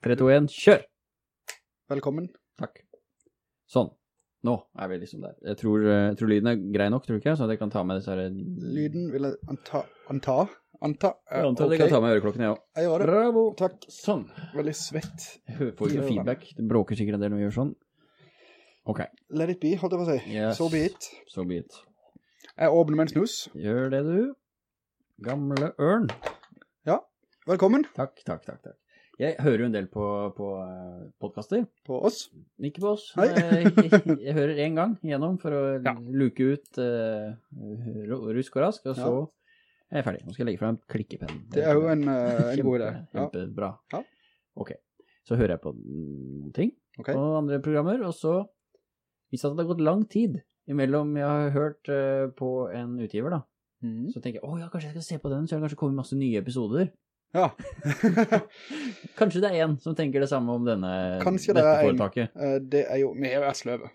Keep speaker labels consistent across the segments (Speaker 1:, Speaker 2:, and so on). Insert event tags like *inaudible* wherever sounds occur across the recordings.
Speaker 1: 3, 2, 1, kjør!
Speaker 2: Velkommen.
Speaker 1: Takk. Sånn. Nå er vi liksom der. Jeg tror, eh, jeg tror lyden er grei nok, tror du ikke? Så jeg kan ta med disse her...
Speaker 2: Lyden vil jeg anta, anta, anta.
Speaker 1: Jeg antar at jeg kan ta med øreklokken, jeg også.
Speaker 2: Jeg gjør det.
Speaker 1: Bravo!
Speaker 2: Takk.
Speaker 1: Sånn.
Speaker 2: Veldig svett.
Speaker 1: Jeg får ikke feedback. Det bråker sikkert en del når vi gjør sånn. Ok,
Speaker 2: Let it be, holdt jeg på å si.
Speaker 1: Yes.
Speaker 2: So be it.
Speaker 1: so be it.
Speaker 2: Jeg åpner med en snus.
Speaker 1: Gjør det du. Gamle ørn.
Speaker 2: Ja, Velkommen
Speaker 1: Takk, takk, takk, takk. Jeg hører jo en del på, på eh, podcaster.
Speaker 2: på oss.
Speaker 1: Ikke på oss.
Speaker 2: Nei.
Speaker 1: jeg, jeg, hører en gang igjennom for å
Speaker 2: Ja.
Speaker 1: luke ut uh, rusk og rask, og så er jeg ferdig. Nå skal jeg legge frem klikkepennen.
Speaker 2: Det er jo en, uh, en god idé.
Speaker 1: Kjempebra.
Speaker 2: Ja.
Speaker 1: Ok, så hører jeg på noen ting,
Speaker 2: okay.
Speaker 1: og andre programmer, og så, hvis det har gått lang tid imellom jeg har hørt uh, på en utgiver da,
Speaker 2: mm.
Speaker 1: så tenker jeg, å ja, kanskje jeg skal se på den, så har det kanskje kommet masse nye episoder.
Speaker 2: Ja. *laughs*
Speaker 1: Kanskje det er en som tenker det samme om denne,
Speaker 2: Kanskje det
Speaker 1: dette
Speaker 2: er en. Eh, det er jo, vi er jo sløve.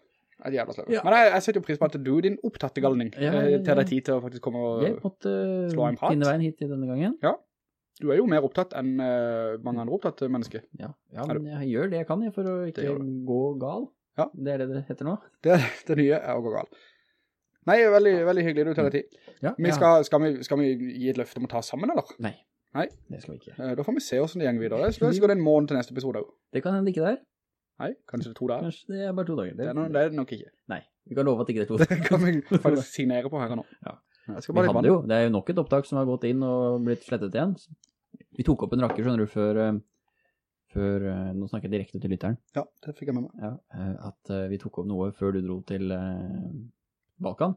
Speaker 2: Et jævla sløve.
Speaker 1: Ja.
Speaker 2: Men jeg, jeg setter jo pris på at du, din opptatte galning,
Speaker 1: Ja,
Speaker 2: eh,
Speaker 1: ja, ja.
Speaker 2: til deg tid til å faktisk komme og...
Speaker 1: Jeg måtte
Speaker 2: slå en prat.
Speaker 1: finne veien hit til denne gangen.
Speaker 2: Du er jo mer opptatt enn eh, mange andre opptatte mennesker.
Speaker 1: Ja, ja men jeg gjør det jeg kan for å ikke gå gal.
Speaker 2: Ja.
Speaker 1: Det er det det heter nå.
Speaker 2: Det, det nye er å gå gal. Nei, veldig, veldig hyggelig du tar deg tid.
Speaker 1: Ja,
Speaker 2: Vi skal, skal, vi, skal vi gi et løfte om å ta sammen, eller?
Speaker 1: Nei.
Speaker 2: Nei.
Speaker 1: Det skal vi ikke.
Speaker 2: Eh, Da får vi se hvordan det gjenger videre. Så skal det en måned til neste episode også.
Speaker 1: Det kan hende ikke det er.
Speaker 2: Nei, kanskje det er to dager.
Speaker 1: Kanskje det er bare to dager.
Speaker 2: Det er, no, det er det nok ikke.
Speaker 1: Nei, vi kan love at ikke det er to *laughs* dager.
Speaker 2: Det kan vi *laughs* faktisk signere på her og nå.
Speaker 1: Ja. Vi hadde jo, det er jo nok et opptak som har gått inn og blitt slettet igjen. Vi tok opp en rakker, skjønner du, før, eh, før eh, nå snakker jeg direkte til lytteren,
Speaker 2: Ja, det fikk jeg med meg.
Speaker 1: ja, at vi tok opp noe før du dro til Balkan.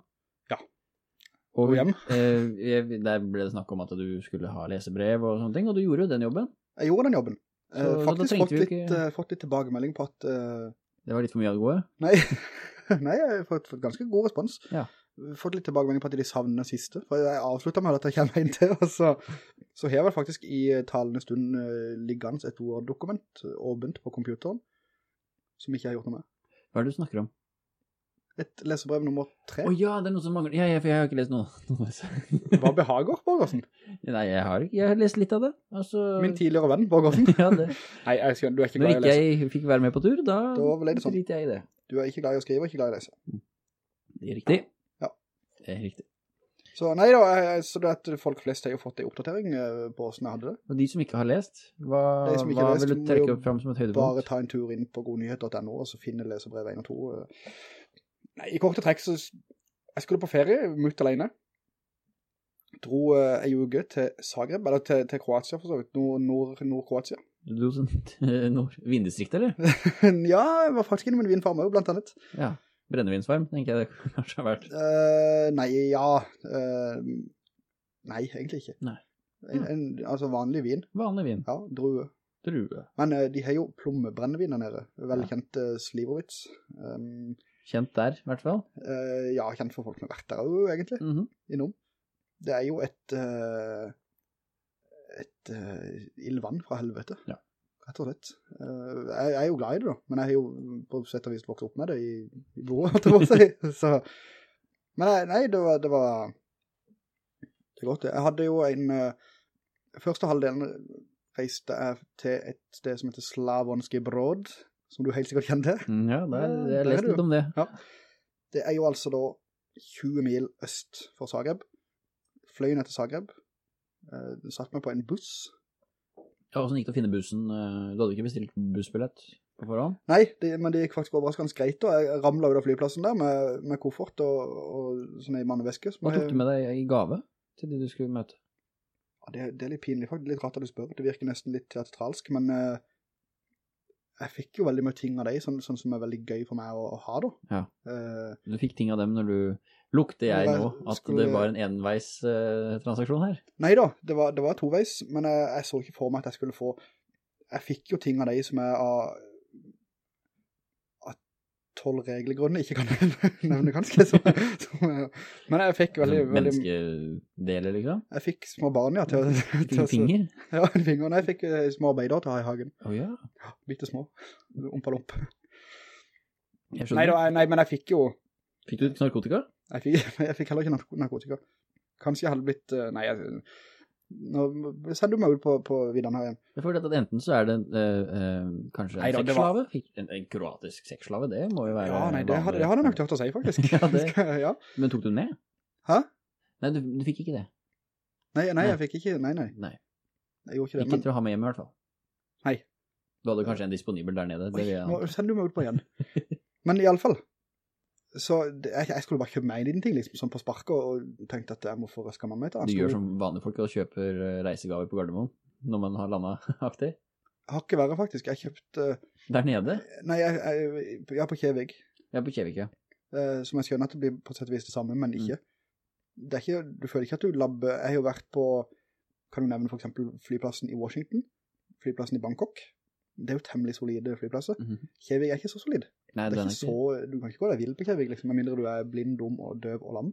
Speaker 1: Og
Speaker 2: hjem.
Speaker 1: eh, der ble det snakk om at du skulle ha lesebrev og sånne ting, og du gjorde jo den jobben.
Speaker 2: Jeg gjorde den jobben.
Speaker 1: Så-
Speaker 2: Eh, faktisk fått litt,
Speaker 1: ikke-
Speaker 2: eh, fått litt tilbakemelding på at... eh,
Speaker 1: Det var litt for mye av det gode.
Speaker 2: nei, *laughs* nei, jeg har fått, fått ganske god respons.
Speaker 1: Ja.
Speaker 2: Fått litt tilbakemelding på at de savner den siste. For jeg avsluttet med at jeg kommer inn til, *laughs* og så, så her var faktisk i eh, talende stund eh, liggende et Word-dokument åpent på computeren, som ikke jeg har gjort noe med.
Speaker 1: Hva er det du snakker om?
Speaker 2: Et lesebrev nummer tre.
Speaker 1: Å ja, det er noe som mangler. Ja, ja, for jeg har ikke lest noe.
Speaker 2: Hva behager, Borgersen?
Speaker 1: Nei, jeg har ikke. Jeg har lest litt av det. Altså...
Speaker 2: Min tidligere venn, Borgersen. *laughs*
Speaker 1: ja, det.
Speaker 2: Nei, jeg skjønner, du er ikke glad i å
Speaker 1: ikke
Speaker 2: lese.
Speaker 1: jeg fikk være med på tur, da,
Speaker 2: Da ble det sånn.
Speaker 1: jeg i det.
Speaker 2: Du er ikke glad i å skrive, ikke glad i å lese.
Speaker 1: Det er riktig.
Speaker 2: Ja.
Speaker 1: Det er riktig.
Speaker 2: Så nei da, så så det at folk flest har jo fått en oppdatering eh, på hvordan jeg hadde det.
Speaker 1: Og de som ikke har lest, hva,
Speaker 2: ikke
Speaker 1: hva
Speaker 2: lest,
Speaker 1: vil du trekke opp frem som et
Speaker 2: Bare ta en tur inn på godnyhet.no og så finne lesebrev 1 og 2. Nei, i korte trekk så jeg skulle på ferie, mutt alene. Dro eh, en uke til Zagreb, eller til, til Kroatia for så vidt, nord, nord, Nord-Kroatia.
Speaker 1: Du dro sånn *laughs* nord, vinddistrikt, eller? *laughs*
Speaker 2: ja, jeg var faktisk innom en vinfarm også, blant annet.
Speaker 1: Ja. Brennevinsfarm, tenker jeg det *laughs* kanskje har vært.
Speaker 2: Uh, nei, ja. Uh, nei, egentlig ikke.
Speaker 1: Nei.
Speaker 2: En, en, altså vanlig vin,
Speaker 1: Vanlig vin.
Speaker 2: ja, drue.
Speaker 1: Drue.
Speaker 2: Men uh, de har jo plommebrennevin der nede, velkjent uh, Slivovitz. Um,
Speaker 1: Kjent der, i hvert fall.
Speaker 2: Uh, ja, kjent for folk som har vært der egentlig,
Speaker 1: -hmm.
Speaker 2: innom. Det er jo et, uh, et uh, ildvann fra helvete.
Speaker 1: Ja.
Speaker 2: Rett og slett. Eh, jeg, jeg er jo glad i det da, men jeg har jo på sett og vis vokst opp med det i, i blodet, holdt jeg. *laughs* Så, men nei, det var, det var, det er godt det. Jeg hadde jo en, eh, første halvdelen reiste jeg til et sted som heter Slavonski Brod, som du helt sikkert kjenner til.
Speaker 1: Mm, Ja, der,
Speaker 2: Ja,
Speaker 1: jeg har
Speaker 2: er
Speaker 1: lest litt om det.
Speaker 2: Det er jo altså da 20 mil øst for Zagreb. Fløy ned til Zagreb. Uh, satt meg på en buss.
Speaker 1: Ja, hvordan gikk det å finne bussen? Eh, Du hadde ikke bestilt bussbillett på forhånd?
Speaker 2: Nei, det, men det gikk faktisk overraskende greit Og Jeg ramlet ut av flyplassen der med, med koffert og, og sånne manneveske.
Speaker 1: Hva tok du med deg i gave til de du skulle møte?
Speaker 2: Ja, det, det er litt pinlig faktisk, litt rart at du spør. Det virker nesten litt teatralsk, men eh, jeg fikk jo veldig mye ting av deg, sånn, sånn som er veldig gøy for meg å, å ha da.
Speaker 1: Ja.
Speaker 2: Uh,
Speaker 1: Du fikk ting av dem når du... lukte jeg nå at
Speaker 2: skulle-
Speaker 1: det var en enveis uh, transaksjon her?
Speaker 2: Nei da, det var, det var toveis, men jeg, jeg så ikke for meg at jeg skulle få Jeg fikk jo ting av deg som er av av tolv regelgrunner, ikke kan *laughs* nevne ganske. Så, så, men jeg fikk veldig,
Speaker 1: Som
Speaker 2: veldig
Speaker 1: Menneskedeler, liksom?
Speaker 2: Jeg fikk små barn, ja, til, til,
Speaker 1: finger?
Speaker 2: Ja, *laughs* en finger. Nei, jeg fikk eh, små arbeider til å ha i hagen.
Speaker 1: Å ja,
Speaker 2: Bitte små. Ompalomp. Nei, da, nei, men jeg fikk jo
Speaker 1: Fikk du narkotika?
Speaker 2: Jeg fikk, *laughs* jeg fikk heller ikke narkotika. Kanskje jeg hadde blitt eh, Nei, jeg, Nå sender du meg ut på, på vidden her igjen.
Speaker 1: Jeg føler at enten så er det eh, eh, kanskje en
Speaker 2: Nei da, det var-
Speaker 1: En, en kroatisk sexslave, det må jo være
Speaker 2: Ja, nei, det hadde, det hadde nok tørt å si, faktisk. *laughs*
Speaker 1: Ja, det- *laughs*
Speaker 2: ja.
Speaker 1: Men tok du den med?
Speaker 2: Hæ?
Speaker 1: Nei, du, du fikk ikke det.
Speaker 2: Nei, nei,
Speaker 1: Nei.
Speaker 2: jeg fikk ikke, nei, nei,
Speaker 1: Nei,
Speaker 2: jeg gjorde ikke det.
Speaker 1: ikke
Speaker 2: Men,
Speaker 1: til å ha med hjemme i hvert fall.
Speaker 2: Nei.
Speaker 1: Du hadde kanskje en disponibel der nede.
Speaker 2: Oi,
Speaker 1: det, jeg
Speaker 2: nå sender du meg ut på igjen. Men i alle fall, så jeg, jeg skulle bare kjøpe meg en liten ting, liksom, sånn på sparket, og tenkte at jeg må få røska mamma etter.
Speaker 1: Du gjør som vanlige folk og kjøper eh, reisegaver på Gardermoen når man har landet *laughs* aktig.
Speaker 2: Har ikke verre, faktisk. Jeg kjøpte,
Speaker 1: Der nede?
Speaker 2: nei, jeg, jeg, jeg er på Kjevig,
Speaker 1: Ja, på Kjevik, ja.
Speaker 2: Uh, som jeg skjønner at det blir på sett og vis det samme, men
Speaker 1: Mm.
Speaker 2: ikke. Det er ikke, du føler ikke at du labber, jeg har jo vært på, kan du nevne for eksempel flyplassen i Washington, flyplassen i Bangkok, det er jo temmelig solide flyplasser.
Speaker 1: Mhm.
Speaker 2: Kjevig er ikke så solid.
Speaker 1: Nei,
Speaker 2: Det er ikke så, du kan ikke gå deg vild på Kjevik, liksom, med mindre du er blind, dum og døv og lam.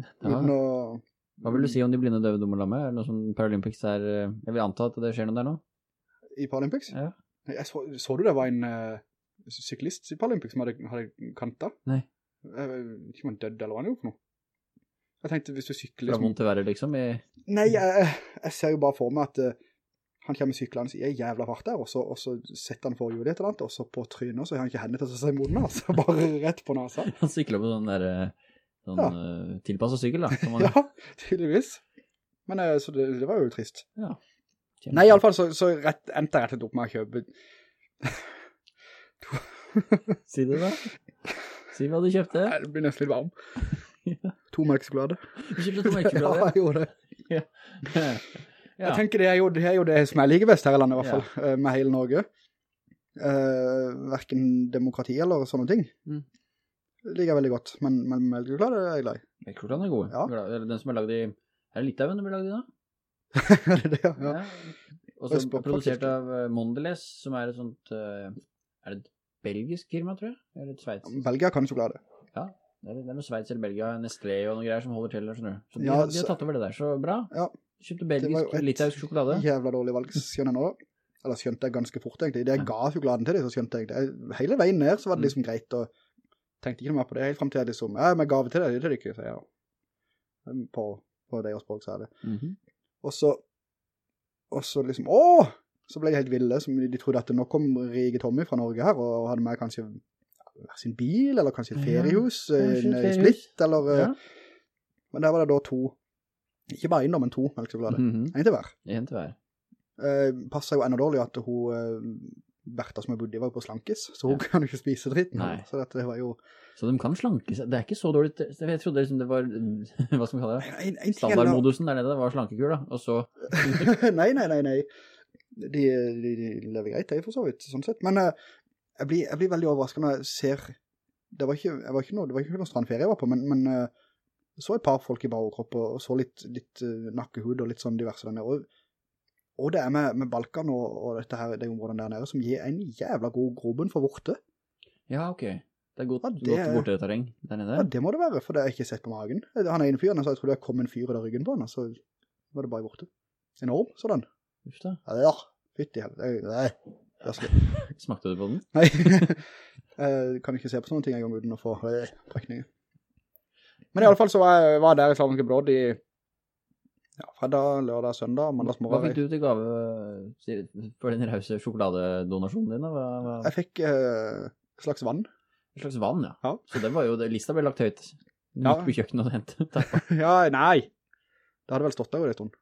Speaker 1: Ja.
Speaker 2: Å...
Speaker 1: Hva vil du si om de blinde, døve, dumme og lamme? Er det noe som Paralympics er eh, Jeg vil anta at det skjer noe der nå?
Speaker 2: I Paralympics?
Speaker 1: Ja.
Speaker 2: Så, så du det var en uh, syklist i Paralympics som hadde, hadde kanta?
Speaker 1: Nei.
Speaker 2: Jeg vet ikke om han dødde eller hva han gjorde for noe. Jeg tenkte, hvis du sykler...
Speaker 1: Fra
Speaker 2: Liksom,
Speaker 1: verre, liksom? I...
Speaker 2: nei, jeg, jeg ser jo bare for meg at eh, han kommer syklende i en jævla fart der, og så, og så setter han forhjulet et eller annet, og så på trynet, så har han ikke hendene til å seg moden, altså, *laughs* bare rett på nasa.
Speaker 1: Han sykler på den der eh, sånn
Speaker 2: Ja.
Speaker 1: eh, tilpasset sykkel, da. Man, *laughs*
Speaker 2: Ja, tydeligvis. Men eh, så det, det var jo trist.
Speaker 1: ja.
Speaker 2: Nei, i alle fall så, så rett, endte jeg rett opp med å kjøpe *laughs*
Speaker 1: Si det, da. Si hva du kjøpte.
Speaker 2: Nei, det blir nesten litt varm. To melksjokolade.
Speaker 1: Du kjøpte to
Speaker 2: Ja, jeg gjorde det.
Speaker 1: Ja.
Speaker 2: Jeg tenker det er, jo, det er jo det som jeg liker best her i landet i hvert fall, ja. med hele Norge. Uh, hverken demokrati eller sånne ting.
Speaker 1: Mm.
Speaker 2: Det liker jeg veldig godt, men, men melkesjokolade er jeg glad i.
Speaker 1: Melkesjokolade er god.
Speaker 2: Ja.
Speaker 1: Den som er laget i Er det Litauen du blir laget i, da? *laughs*
Speaker 2: Er det det, ja? ja.
Speaker 1: Og så produsert av eh, Mondelez, som er et sånt eh, Er det et belgisk firma, tror jeg? Eller et Sveits?
Speaker 2: Belgia kan sjokolade.
Speaker 1: Ja, det er, det er noe Sveits eller Belgia, Nestlé og noen greier som holder til skjønner du. Så de,
Speaker 2: Ja,
Speaker 1: har- de har tatt over det der, så bra.
Speaker 2: Ja.
Speaker 1: Kjøpte belgisk, litauisk sjokolade.
Speaker 2: Jævla dårlig valg, skjønner jeg nå. Eller skjønte jeg ganske fort, egentlig. Det jeg
Speaker 1: Ja.
Speaker 2: ga sjokoladen til dem, så skjønte jeg det. Hele veien ned så var det
Speaker 1: Mm.
Speaker 2: liksom greit, og tenkte ikke noe mer på det. Helt frem til jeg liksom, ja, men gave til deg, det er det ikke, sier jeg. På, på det språk, sa jeg det.
Speaker 1: -hmm.
Speaker 2: Og så, og så liksom, åh! Så ble de helt ville, som de trodde at nå kom Rige Tommy fra Norge her, og hadde med kanskje sin bil, eller kanskje et
Speaker 1: Ja,
Speaker 2: feriehus,
Speaker 1: kanskje
Speaker 2: en eh,
Speaker 1: feriehus.
Speaker 2: splitt, eller... eh,
Speaker 1: Ja.
Speaker 2: Men der var det da to, ikke bare en men to melkesjokolade.
Speaker 1: Mhm.
Speaker 2: En til hver.
Speaker 1: En til hver.
Speaker 2: Uh, passer jo enda dårlig at hun, uh, Bertha som jeg bodde i, var jo på slankes, så hun
Speaker 1: Ja.
Speaker 2: kan jo ikke spise dritten.
Speaker 1: Nei.
Speaker 2: Så dette det var jo...
Speaker 1: Så de kan slanke seg. Det er ikke så dårlig. Jeg trodde liksom det var, *laughs* hva skal man kalle det?
Speaker 2: En, en er
Speaker 1: Standardmodusen der nede, det var slankekur da. Og så, *laughs*
Speaker 2: nei, nei, nei, nei. De, de, de lever greit, det for så vidt, sånn sett. Men uh, jeg, blir, jeg blir veldig overrasket når jeg ser, det var ikke, var ikke noe, det var ikke noen strandferie jeg var på, men, men jeg så et par folk i bar overkropp og, og så litt, litt eh, nakkehud og litt sånn diverse der nede. Og, og det er med, med Balkan og, og dette her, de områdene der nede som gir en jævla god grobunn for vorte.
Speaker 1: ja, ok. Det er godt,
Speaker 2: Ja, det-
Speaker 1: godt vorteterreng der nede.
Speaker 2: Ja, det må det være, for det har jeg ikke sett på magen. Han er en fyr, så jeg tror det kom en fyr under ryggen på han, så var det bare vorte. Enorm, sådan.
Speaker 1: Uff da.
Speaker 2: Ja, fytti helvete. Nei. *laughs*
Speaker 1: Smakte du på den?
Speaker 2: Nei, jeg *laughs* kan ikke se på sånne ting en gang uten å få trekninger. Men i alle fall så var jeg var der i Slavnske Brodd i ja, fredag, lørdag, søndag, mandagsmorgen.
Speaker 1: Hva fikk du til gave for den rause sjokoladedonasjonen din? Hva, hva,
Speaker 2: Jeg fikk et slags vann.
Speaker 1: en slags vann, ja.
Speaker 2: Ja.
Speaker 1: Så det var jo, det, lista ble lagt høyt. Du
Speaker 2: Ja.
Speaker 1: gikk på kjøkkenet og hentet. tappa. *laughs*
Speaker 2: ja, nei. Det hadde vel stått der jo litt stund.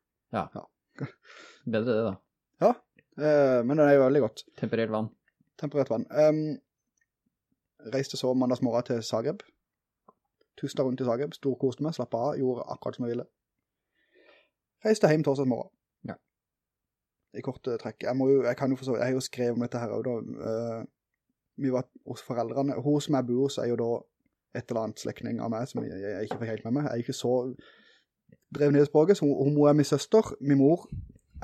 Speaker 1: Bedre det da.
Speaker 2: Eh, men det er jo veldig godt.
Speaker 1: Temperert vann.
Speaker 2: Temperert vann. Um, reiste så mandagsmorgen til Zagreb. Tusen rundt i Zagreb, storkoste meg, slapp av, gjorde akkurat som jeg ville. Reiste hjem torsdag morgen.
Speaker 1: Ja.
Speaker 2: I korte trekk. Jeg, må jo, jeg kan jo forstå, jeg har jo skrevet om dette her også da. Uh, vi var hos foreldrene. Hun som jeg bor hos er jo da et eller annet slekning av meg som jeg, jeg ikke fikk helt med meg. Jeg er ikke så drev ned i språket, så hun, hun være min søster, min mor,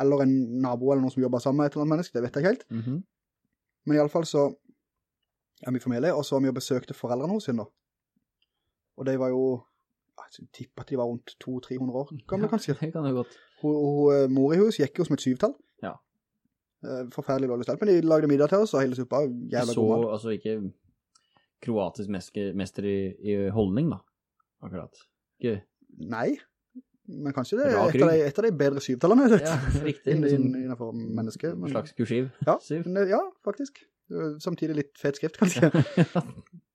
Speaker 2: eller en nabo eller noen som jobber sammen med et eller annet menneske, det vet jeg ikke helt.
Speaker 1: Mhm.
Speaker 2: Men i alle fall så er vi familie, og så har vi besøkte foreldrene hos henne da. Og de var jo, jeg tipper at de var rundt 200-300 år gamle kanskje.
Speaker 1: Det kan det godt.
Speaker 2: Hun, hun, eh, mor i hus gikk jo som et syvtall.
Speaker 1: Ja.
Speaker 2: Eh, Forferdelig dårlig stelt, men de lagde middag til oss, og hele suppa, jævla
Speaker 1: så
Speaker 2: god mat.
Speaker 1: altså ikke kroatisk meske, mester i, i holdning da. Akkurat. Ikke,
Speaker 2: Nei, Men kanskje det er et av, de, et av de bedre syvtallene, vet.
Speaker 1: Ja, riktig.
Speaker 2: Inn, inn, innenfor menneske. men-
Speaker 1: slags kursiv.
Speaker 2: Ja, ja, faktisk. Samtidig litt fet skrift, kanskje. *laughs*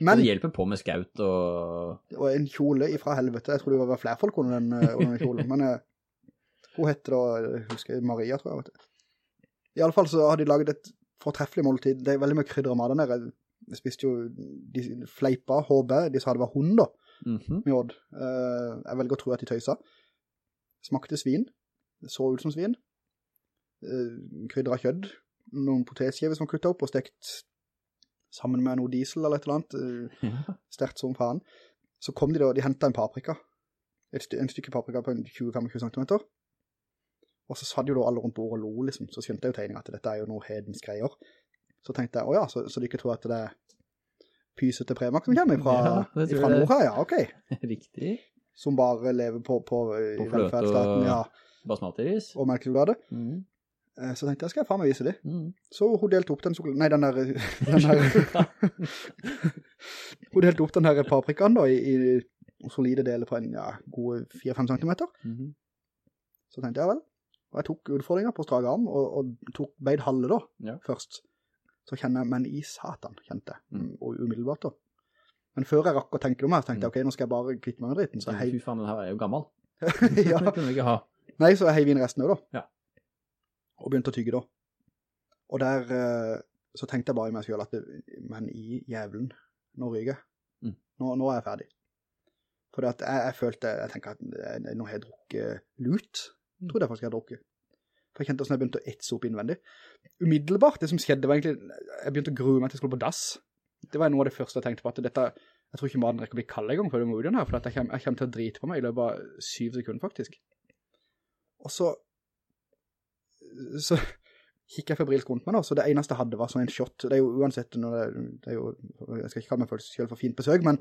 Speaker 1: Men det hjelper på med skaut og...
Speaker 2: og en kjole ifra helvete. Jeg tror det var flere folk under den, øh, under den kjolen. Men øh, hun heter da, jeg husker Maria, tror jeg. Vet du. I alle fall så har de laget et fortreffelig måltid. Det er veldig mye krydder og mat der. Jeg spiste jo, de fleipa, HB. de sa det var hund da,
Speaker 1: Mhm.
Speaker 2: med Odd. Eh, jeg velger å tro at de tøysa. Smakte svin. Så ut som svin. Uh, krydder av kjødd. Noen potetskiver som var kuttet opp og stekt sammen med noe diesel eller et eller annet. eh,
Speaker 1: Ja.
Speaker 2: sterkt som faen. Så kom de da, de hentet en paprika. Et sty en stykke paprika på en 20-25 cm. Og så satt jo da alle rundt bordet og lo, liksom. Så skjønte jeg jo tegningen at dette er jo noe hedens greier. Så tenkte jeg, åja, så, så de ikke tror at det er pysete premak som kommer fra,
Speaker 1: Ja,
Speaker 2: fra nord her, ja, ok. *laughs*
Speaker 1: Riktig.
Speaker 2: Som bare lever på, på, eh,
Speaker 1: På
Speaker 2: velferdsstaten,
Speaker 1: og-
Speaker 2: ja,
Speaker 1: Basmatiris.
Speaker 2: og melkechokolade.
Speaker 1: Mhm.
Speaker 2: Eh, Så tenkte jeg, skal jeg faen meg vise det.
Speaker 1: Mm.
Speaker 2: Så hun delte opp den. Nei, den der... *laughs* Den der *laughs* hun delte opp den der paprikaen da, i, i solide deler på en, ja, gode 4-5 centimeter.
Speaker 1: Mhm.
Speaker 2: Så tenkte jeg vel. Og jeg tok utfordringen på strak arm, og, og tok beid halve da,
Speaker 1: Ja.
Speaker 2: først. Så kjenner jeg, men i satan, kjente jeg,
Speaker 1: Mm.
Speaker 2: og umiddelbart da. Men før jeg rakk å tenke mer, så tenkte jeg, ok, nå skal jeg bare kvitte meg med dritten. Så jeg
Speaker 1: Fy faen, den her er jo gammel. *laughs*
Speaker 2: ja.
Speaker 1: Den kunne vi ikke ha.
Speaker 2: Nei, så jeg heiv inn resten også da.
Speaker 1: Ja.
Speaker 2: Og begynte å tygge da. Og der, eh, så tenkte jeg bare i meg selv at, det, men i jævlen, nå ryker jeg.
Speaker 1: Mm.
Speaker 2: Nå, nå er jeg ferdig. For jeg, jeg følte, jeg tenker at nå har jeg drukket lut. Jeg trodde jeg faktisk jeg hadde drukket. For jeg kjente hvordan jeg begynte å etse opp innvendig. Umiddelbart, det som skjedde var egentlig, jeg begynte å grue meg til jeg skulle på dass. Det var noe av det første jeg tenkte på, at dette, jeg tror ikke maten rekker å bli kald en gang før du må ut igjen her, for jeg kommer, jeg kommer til å drite på meg i løpet av syv sekunder faktisk. Og så, så gikk jeg febrilsk rundt meg da, så det eneste jeg hadde var sånn en shot. Det er jo uansett, det, det er jo, jeg skal ikke kalle meg selv for fint besøk, men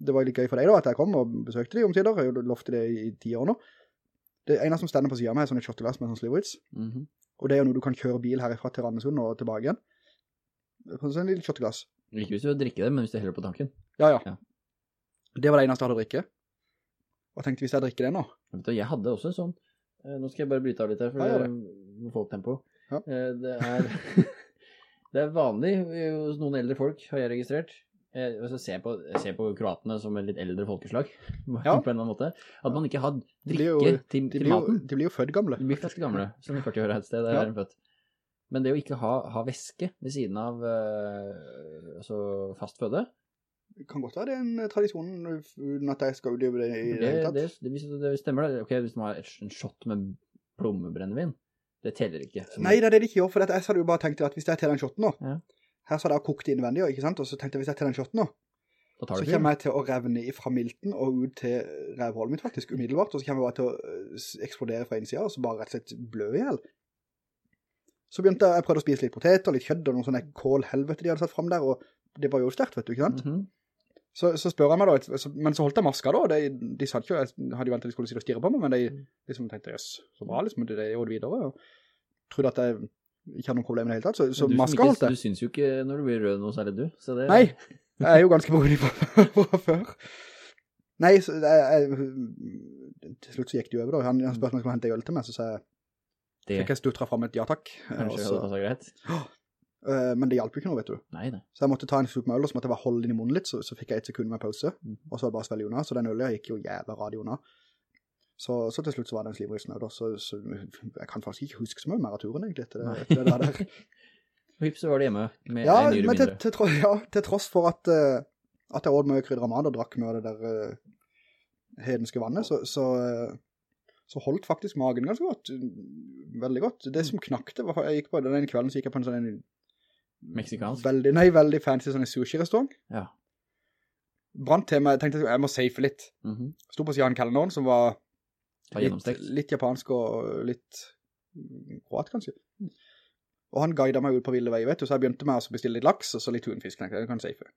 Speaker 2: det var litt gøy for deg da, at jeg kom og besøkte de omtider, Jeg lovte det i ti år nå. Det eneste som stender på siden av meg er sånn et shotteglass med sånn slivritz,
Speaker 1: mm -hmm.
Speaker 2: Og det er jo noe du kan kjøre bil herifra til Randesund og tilbake igjen. Sånn en liten shotteglass.
Speaker 1: Ikke hvis du drikker det, men hvis du heller på tanken.
Speaker 2: Ja, ja,
Speaker 1: Ja.
Speaker 2: Det var det eneste jeg hadde å drikke. Og jeg tenkte, hvis jeg drikker det nå,
Speaker 1: jeg hadde også en sånn. Eh, Nå skal jeg bare bryte av litt her, for
Speaker 2: Ja,
Speaker 1: må få opp tempoet.
Speaker 2: Ja.
Speaker 1: Eh, Det *laughs* det er vanlig eh, hos noen eldre folk, har jeg registrert. Jeg, altså, ser på, jeg ser på kroatene som en litt eldre folkeslag, *laughs*
Speaker 2: Ja.
Speaker 1: på en eller annen måte. At man ikke har drikke
Speaker 2: jo-
Speaker 1: til, til
Speaker 2: jo,
Speaker 1: maten.
Speaker 2: de blir jo født gamle.
Speaker 1: De blir født gamle, som i 40 år et sted, der
Speaker 2: Ja.
Speaker 1: er de født. Men det å ikke ha, ha væske ved siden av øh, altså fast føde,
Speaker 2: Det kan godt være det er en eh, tradisjon uten at jeg skal utøve det i det
Speaker 1: det,
Speaker 2: hele tatt.
Speaker 1: det, det, hvis det stemmer det. Ok, hvis man har en shot med plommebrennevin, det teller ikke.
Speaker 2: Nei, det er det de ikke gjør, for jeg hadde jo bare tenkt at hvis jeg teller den shot nå,
Speaker 1: Ja.
Speaker 2: her så hadde jeg kokt innvendig, ikke sant? Og så tenkte jeg, hvis jeg teller den shot nå, så kommer jeg til å revne fra milten og ut til revhålet mitt faktisk, umiddelbart, og så kommer jeg bare til å øh, eksplodere fra innsida, og så bare rett og slett blø ihjel. Så begynte jeg, jeg prøvde å spise litt potet og litt kjødd, og noen sånne kålhelvete de hadde satt frem der, og det var jo sterkt, vet du, ikke sant?
Speaker 1: Mhm.
Speaker 2: Så, så spør jeg meg da, så, men så holdt jeg maska da, de, de satt ikke, jeg hadde jo ventet de skulle si og stirre på meg, men de liksom tenkte, jøss, så bra liksom, det, gjorde det videre, og trodde at jeg ikke hadde noen problemer i det hele tatt, så, så maska holdt jeg.
Speaker 1: Du synes jo ikke når du blir rød noe særlig, du. Så det,
Speaker 2: Nei, jeg er jo ganske brodig fra, fra før. Nei, så jeg, jeg, til slutt så gikk det jo over da. Han, han spørte om jeg skulle hente øl til meg, så sa jeg, fikk jeg stutret frem et ja takk.
Speaker 1: Kanskje
Speaker 2: så-
Speaker 1: hadde passet greit.
Speaker 2: Eh, men det hjalp jo ikke noe, vet du.
Speaker 1: Nei, nei.
Speaker 2: Så jeg måtte ta en slutt med øl, og så måtte jeg bare holde den i munnen litt, så, så fikk jeg et sekund med pause,
Speaker 1: mm.
Speaker 2: og så var det bare svelge unna, så den ølen gikk jo jævla radio unna. Så, så til slutt så var det en slivrysen og så, så jeg kan faktisk ikke huske så mye mer av turen egentlig, etter det, etter det der. *laughs*
Speaker 1: Og Hips, så var det hjemme med
Speaker 2: Ja,
Speaker 1: en nyre mindre.
Speaker 2: til, til, ja, til tross for at, uh, at jeg åt mye krydder av mat og drakk mye av det der uh, hedenske vannet, så, så, så holdt faktisk magen ganske godt. Veldig godt. Det som knakte, var, jeg gikk på den kvelden, så gikk jeg på en sånn
Speaker 1: Meksikansk.
Speaker 2: veldig, nei, veldig fancy sånn sushi-restaurant.
Speaker 1: Ja.
Speaker 2: Brant meg, jeg tenkte jeg må safe litt. Mm -hmm. Stod på en kalenderen som var litt, litt japansk og litt mm, kroat kanskje. Og han guidet meg ut på ville vei, vet du, så jeg begynte med å bestille litt laks, og så litt tunfisk, tenkte jeg, det kan safe.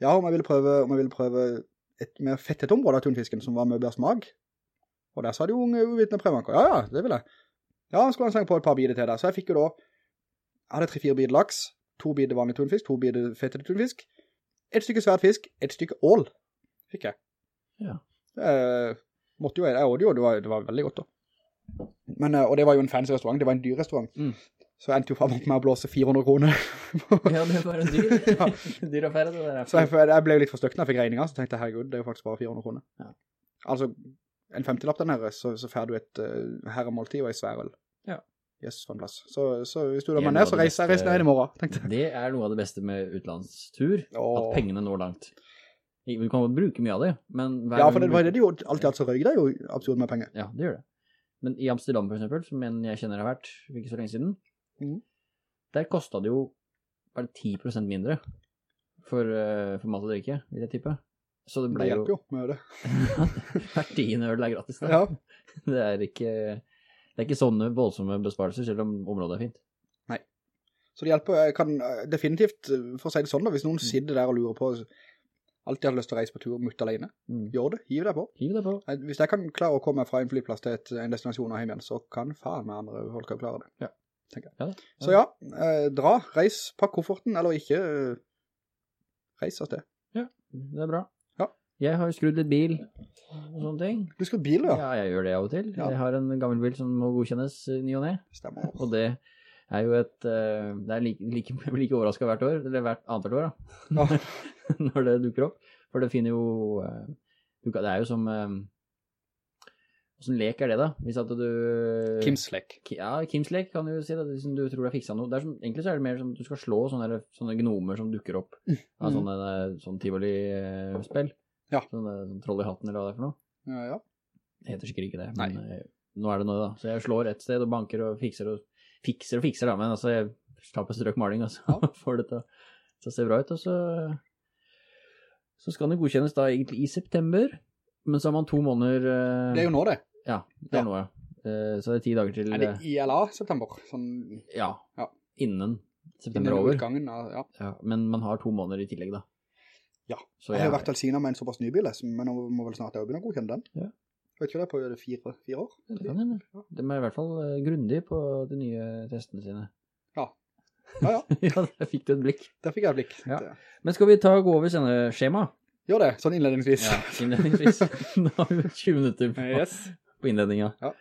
Speaker 2: Ja, om jeg ville prøve, om jeg ville prøve et mer fettet område av tunfisken, som var mye bedre. Og der sa de unge uvitende prøvanker, ja, ja, det vil jeg. Ja, skulle han slenge på et par biter til der, så jeg fikk jo da, jeg hadde tre-fire biter laks, to biter vanlig tunfisk, to biter fettet tunfisk, et stykke svært fisk, et stykke ål, fikk jeg.
Speaker 1: Ja.
Speaker 2: Eh, Måtte jo, jeg ådde jo, det var, det var veldig godt da. Men, eh, og det var jo en fancy restaurant, det var en dyr restaurant.
Speaker 1: Mm.
Speaker 2: Så jeg endte jo faen opp med å blåse 400 kroner. *laughs*
Speaker 1: Ja, det var en dyr, *laughs*
Speaker 2: Ja.
Speaker 1: dyr affære det der.
Speaker 2: Så jeg, jeg ble jo litt for støkt når jeg fikk regninga, så tenkte jeg, herregud, det er jo faktisk bare 400 kroner.
Speaker 1: Ja.
Speaker 2: Altså, en 50-lapp den her, så, så får du et uh, herremåltid og en sværøl.
Speaker 1: Ja.
Speaker 2: Yes, for en plass. Så, så hvis du da
Speaker 1: Det er
Speaker 2: ned, så reiser jeg ned i morgen, tenkte jeg.
Speaker 1: Det er noe av det beste med utenlandstur, at pengene når langt. Vi kan bruke mye av det, men
Speaker 2: Ja, for det var det de jo alltid altså røyk, det er jo absurd med penger.
Speaker 1: Ja, det gjør det. Men i Amsterdam for eksempel, som en jeg kjenner har vært ikke så lenge siden,
Speaker 2: mm.
Speaker 1: der kostet det jo bare 10% mindre for, eh, for mat og drikke, vil jeg tippe. Så det
Speaker 2: Det
Speaker 1: ble jo,
Speaker 2: hjelper jo med det.
Speaker 1: hvert *laughs* tiende øl er gratis da.
Speaker 2: Ja.
Speaker 1: Det er ikke, det er ikke sånne voldsomme besparelser, selv om området er fint. Nei.
Speaker 2: Så det hjelper, jeg kan eh, definitivt, eh, for å si det sånn da, hvis noen sitter der og lurer på, alltid har lyst til å reise på tur mutt alene,
Speaker 1: Mm.
Speaker 2: gjør det, hiv deg på.
Speaker 1: Hiv det på.
Speaker 2: Hvis jeg kan klare å komme fra en flyplass til et, en destinasjon og hjem igjen, så kan faen med andre folk kan klare det.
Speaker 1: Ja.
Speaker 2: Tenker jeg.
Speaker 1: Ja, da.
Speaker 2: Så ja, eh, dra, reis, pakk kofferten, eller ikke, eh, reis av sted.
Speaker 1: Ja, Det er bra. Jeg har jo skrudd litt bil og sånne ting.
Speaker 2: Du skal bil, ja.
Speaker 1: Ja, jeg gjør det av og til.
Speaker 2: Ja.
Speaker 1: Jeg har en gammel bil som må godkjennes eh, ny og ned.
Speaker 2: Stemmer.
Speaker 1: Og det er jo et eh, Det er like, like, *laughs* jeg blir like overrasket hvert år, eller hvert annet hvert år, da.
Speaker 2: Ja. *laughs*
Speaker 1: Når det dukker opp. For det finner jo eh, Det er jo som Hvordan lek er det, da? Hvis at du
Speaker 2: Kims lek.
Speaker 1: Ja, Kims lek kan du jo si. Da, hvis du tror du har fiksa noe. Det er som, egentlig så er det mer som du skal slå sånne, sånne gnomer som dukker opp av
Speaker 2: Mm.
Speaker 1: sånne, sånn tivoli-spill.
Speaker 2: Ja.
Speaker 1: Sånn troll i hatten, eller hva det er for noe.
Speaker 2: Ja, ja.
Speaker 1: Det heter sikkert ikke det, men eh, nå er det noe da. Så jeg slår et sted og banker og fikser og fikser og fikser da, men altså jeg tar på strøk maling og så
Speaker 2: Ja. *laughs*
Speaker 1: får det til å se bra ut, og så, så skal den godkjennes da egentlig i september, men så har man to måneder... eh,
Speaker 2: Det er jo nå det.
Speaker 1: Ja, det er nå, ja. Eh, Så det er ti dager til...
Speaker 2: Er det ILA september? Sånn,
Speaker 1: Ja,
Speaker 2: Ja.
Speaker 1: innen september
Speaker 2: innen
Speaker 1: er over.
Speaker 2: utgangen ja.
Speaker 1: Ja, men man har to måneder i tillegg da.
Speaker 2: Ja. Jeg
Speaker 1: jeg,
Speaker 2: har vært velsignet med en såpass ny bil, men nå må vel snart jeg begynne å godkjenne den.
Speaker 1: Ja.
Speaker 2: Vet ikke det, på det fire, fire år?
Speaker 1: det kan hende. De er i hvert fall eh, grundig på de nye testene sine.
Speaker 2: Ja. Ja, ja, *laughs*
Speaker 1: ja, der fikk du et blikk.
Speaker 2: der fikk jeg et blikk.
Speaker 1: Ja. Men skal vi ta og gå over sendeskjema?
Speaker 2: Gjør det, sånn innledningsvis.
Speaker 1: Ja, innledningsvis. *laughs* Nå har vi 20 minutter på,
Speaker 2: Yes.
Speaker 1: på innledninga.
Speaker 2: Ja.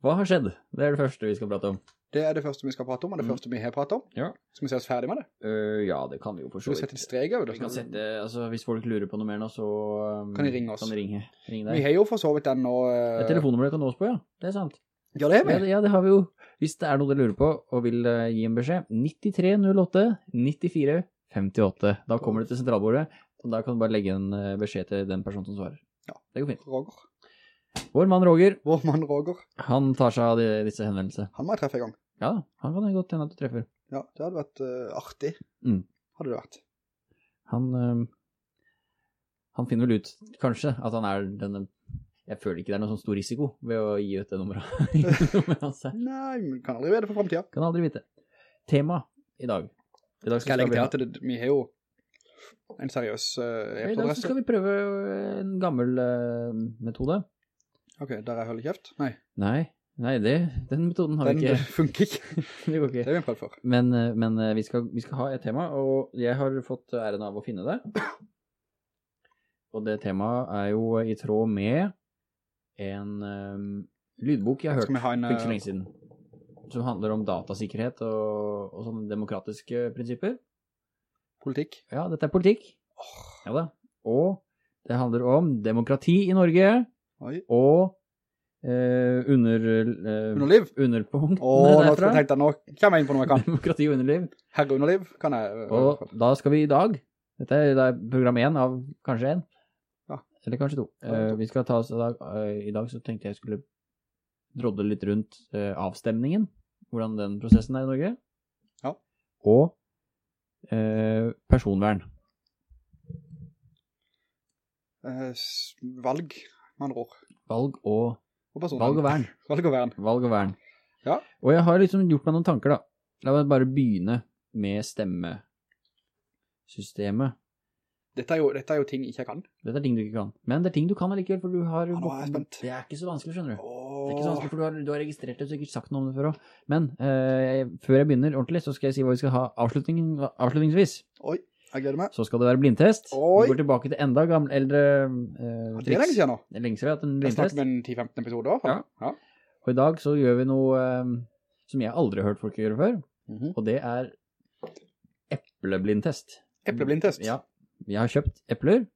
Speaker 1: Hva har skjedd? Det er det første vi skal prate om.
Speaker 2: Det er det første vi skal prate om, og det
Speaker 1: Mm.
Speaker 2: første vi har pratet om.
Speaker 1: Ja.
Speaker 2: Skal vi se oss ferdig med det?
Speaker 1: Uh, ja, det kan vi jo for så
Speaker 2: Skal vi sette en streg over det?
Speaker 1: Vi kan sette, altså hvis folk lurer på noe mer nå, så um,
Speaker 2: Kan de ringe oss?
Speaker 1: Kan de ringe, ringe
Speaker 2: Vi har jo for så vidt den nå...
Speaker 1: Det er du kan nå oss på, ja. Det er sant.
Speaker 2: Ja, det er
Speaker 1: Ja, det, ja, det har vi jo. Hvis det er noe dere lurer på og vil uh, gi en beskjed, 9308 94 58. Da kommer det til sentralbordet, og da kan du bare legge en beskjed til den personen som svarer.
Speaker 2: Ja.
Speaker 1: Det går fint.
Speaker 2: Roger.
Speaker 1: Vår mann Roger,
Speaker 2: Vår mann Roger.
Speaker 1: han tar seg av de, disse henvendelsene.
Speaker 2: Han må jeg treffe en gang.
Speaker 1: Ja, han kan det godt hende at du treffer.
Speaker 2: Ja, det hadde vært uh, artig.
Speaker 1: Mm.
Speaker 2: Hadde det vært.
Speaker 1: Han, uh, han finner vel ut, kanskje, at han er denne Jeg føler ikke det er noen sånn stor risiko ved å gi ut det nummeret. *laughs*
Speaker 2: Nei, men kan aldri vite for fremtiden.
Speaker 1: Kan aldri vite. Tema i dag. I dag skal,
Speaker 2: Skal jeg legge til at det, vi har jo en seriøs uh,
Speaker 1: Ja, I dag skal vi prøve en gammel uh, metode.
Speaker 2: Ok, der er høll i kjeft? Nei,
Speaker 1: Nei, nei det, den metoden har
Speaker 2: den
Speaker 1: vi ikke.
Speaker 2: Den *laughs* funker ikke. *laughs*
Speaker 1: Det går
Speaker 2: Det
Speaker 1: ikke.
Speaker 2: har vi prøvd for.
Speaker 1: Men, øh, men øh, vi, skal, vi skal ha et tema, og jeg har fått æren av å finne det. *coughs* Og det temaet er jo i tråd med en um, lydbok jeg har hørt
Speaker 2: ha en...
Speaker 1: for ikke så
Speaker 2: eh,
Speaker 1: lenge siden, som handler om datasikkerhet og, og sånne demokratiske prinsipper.
Speaker 2: politikk?
Speaker 1: Ja, dette er politikk. Ja da. Og det handler om demokrati i Norge
Speaker 2: Oi.
Speaker 1: og eh, under, eh,
Speaker 2: Underliv?
Speaker 1: underpunktene
Speaker 2: Åh, nå tenkte jeg, nå kommer jeg inn på noe jeg kan.
Speaker 1: Demokrati og underliv.
Speaker 2: Herre underliv kan jeg... eh,
Speaker 1: Og da skal vi i dag, dette er, det er program 1 av kanskje 1,
Speaker 2: Ja.
Speaker 1: eller kanskje to.
Speaker 2: Kanskje
Speaker 1: Eh, vi skal ta oss i dag, eh, i dag så tenkte jeg skulle drodde litt rundt eh, avstemningen, hvordan den prosessen er i Norge.
Speaker 2: Ja.
Speaker 1: Og eh, personvern.
Speaker 2: eh, valg, med andre ord.
Speaker 1: Valg og,
Speaker 2: Og
Speaker 1: valg og vern. *laughs*
Speaker 2: Valg og vern.
Speaker 1: Valg og vern.
Speaker 2: Ja.
Speaker 1: Og jeg har liksom gjort meg noen tanker da. La meg bare begynne med stemmesystemet.
Speaker 2: Dette er, jo, dette er jo ting jeg ikke kan.
Speaker 1: Dette er ting du ikke kan. Men det er ting du kan allikevel, for du har...
Speaker 2: Ja, nå er jeg spent.
Speaker 1: Det er ikke så vanskelig, skjønner du.
Speaker 2: Åh.
Speaker 1: Det er ikke så vanskelig, for du har, du har registrert det, har sikkert sagt noe om det før også. Men eh, før jeg begynner ordentlig, så skal jeg si hva vi skal ha avslutning, avslutningsvis.
Speaker 2: Oi. Jeg gleder meg.
Speaker 1: så skal det være blindtest.
Speaker 2: Oi.
Speaker 1: Vi går tilbake til enda gamle, eldre eh,
Speaker 2: Det er lenge siden nå.
Speaker 1: Det er lenge siden vi har hatt en blindtest.
Speaker 2: Jeg snakker med en 10-15 episode hvert fall. Ja.
Speaker 1: Og i dag så gjør vi noe eh, som jeg aldri har hørt folk gjøre før,
Speaker 2: Mhm.
Speaker 1: og det er epleblindtest.
Speaker 2: Epleblindtest.
Speaker 1: Ja, vi har kjøpt epler,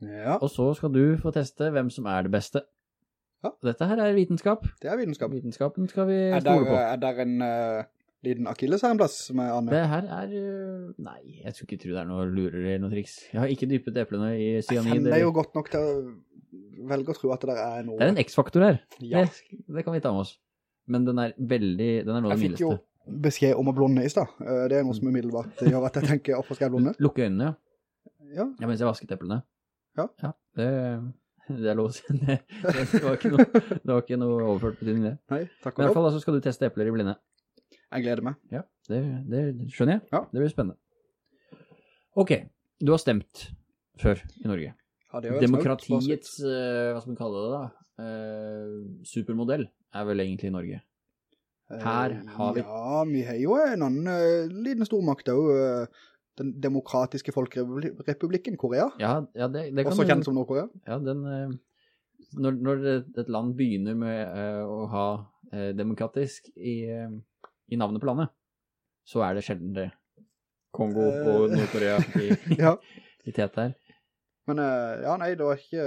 Speaker 2: Ja,
Speaker 1: og så skal du få teste hvem som er det beste.
Speaker 2: Ja.
Speaker 1: Dette her er vitenskap.
Speaker 2: det er vitenskap.
Speaker 1: Vitenskapen skal vi stole på.
Speaker 2: er det en uh, liten akilles her en plass som er Anne?
Speaker 1: Det her er øh, Nei, jeg skulle ikke tro det er noe lurer eller noe triks. Jeg har ikke dypet eplene i
Speaker 2: Jeg
Speaker 1: cyanid.
Speaker 2: kjenner jo godt nok til å velge å tro at det der er noe.
Speaker 1: Det er en X-faktor her.
Speaker 2: Ja.
Speaker 1: Det, det kan vi ta med oss. Men den er veldig Den er noe av
Speaker 2: Jeg fikk jo beskjed om å blonde i stad. Eh, Det er noe som umiddelbart gjør at jeg tenker, hvorfor skal jeg blonde? *laughs*
Speaker 1: Lukke øynene, ja.
Speaker 2: Ja,
Speaker 1: ja. Mens jeg vasket eplene.
Speaker 2: Ja.
Speaker 1: det, det er lov å si. *laughs* *laughs* Det, var ikke noe, overført betydning, det.
Speaker 2: nei, takk
Speaker 1: Men i hvert
Speaker 2: og lov.
Speaker 1: fall altså, skal du teste epler i blinde.
Speaker 2: Jeg gleder meg.
Speaker 1: Ja, det, det skjønner jeg.
Speaker 2: Ja.
Speaker 1: Det blir spennende. Ok, du har stemt før i Norge.
Speaker 2: Ja, det er jo.
Speaker 1: Demokratiets, eh, hva skal man kalle det da, uh, supermodell er vel egentlig i Norge. her har vi-
Speaker 2: Ja, vi har jo en annen eh, liten stormakt også, eh, den demokratiske folkerepublikken Korea.
Speaker 1: Ja, ja det, det kan
Speaker 2: Også kjent som Nord-Korea.
Speaker 1: Ja, den, eh, når, når et- land begynner med eh, å ha eh, demokratisk i, eh, i navnet på landet, så er det sjelden det. Kongo og
Speaker 2: Eh.
Speaker 1: Nord-Korea i, *laughs*
Speaker 2: Ja,
Speaker 1: i tet her.
Speaker 2: men eh, ja, nei, det var ikke...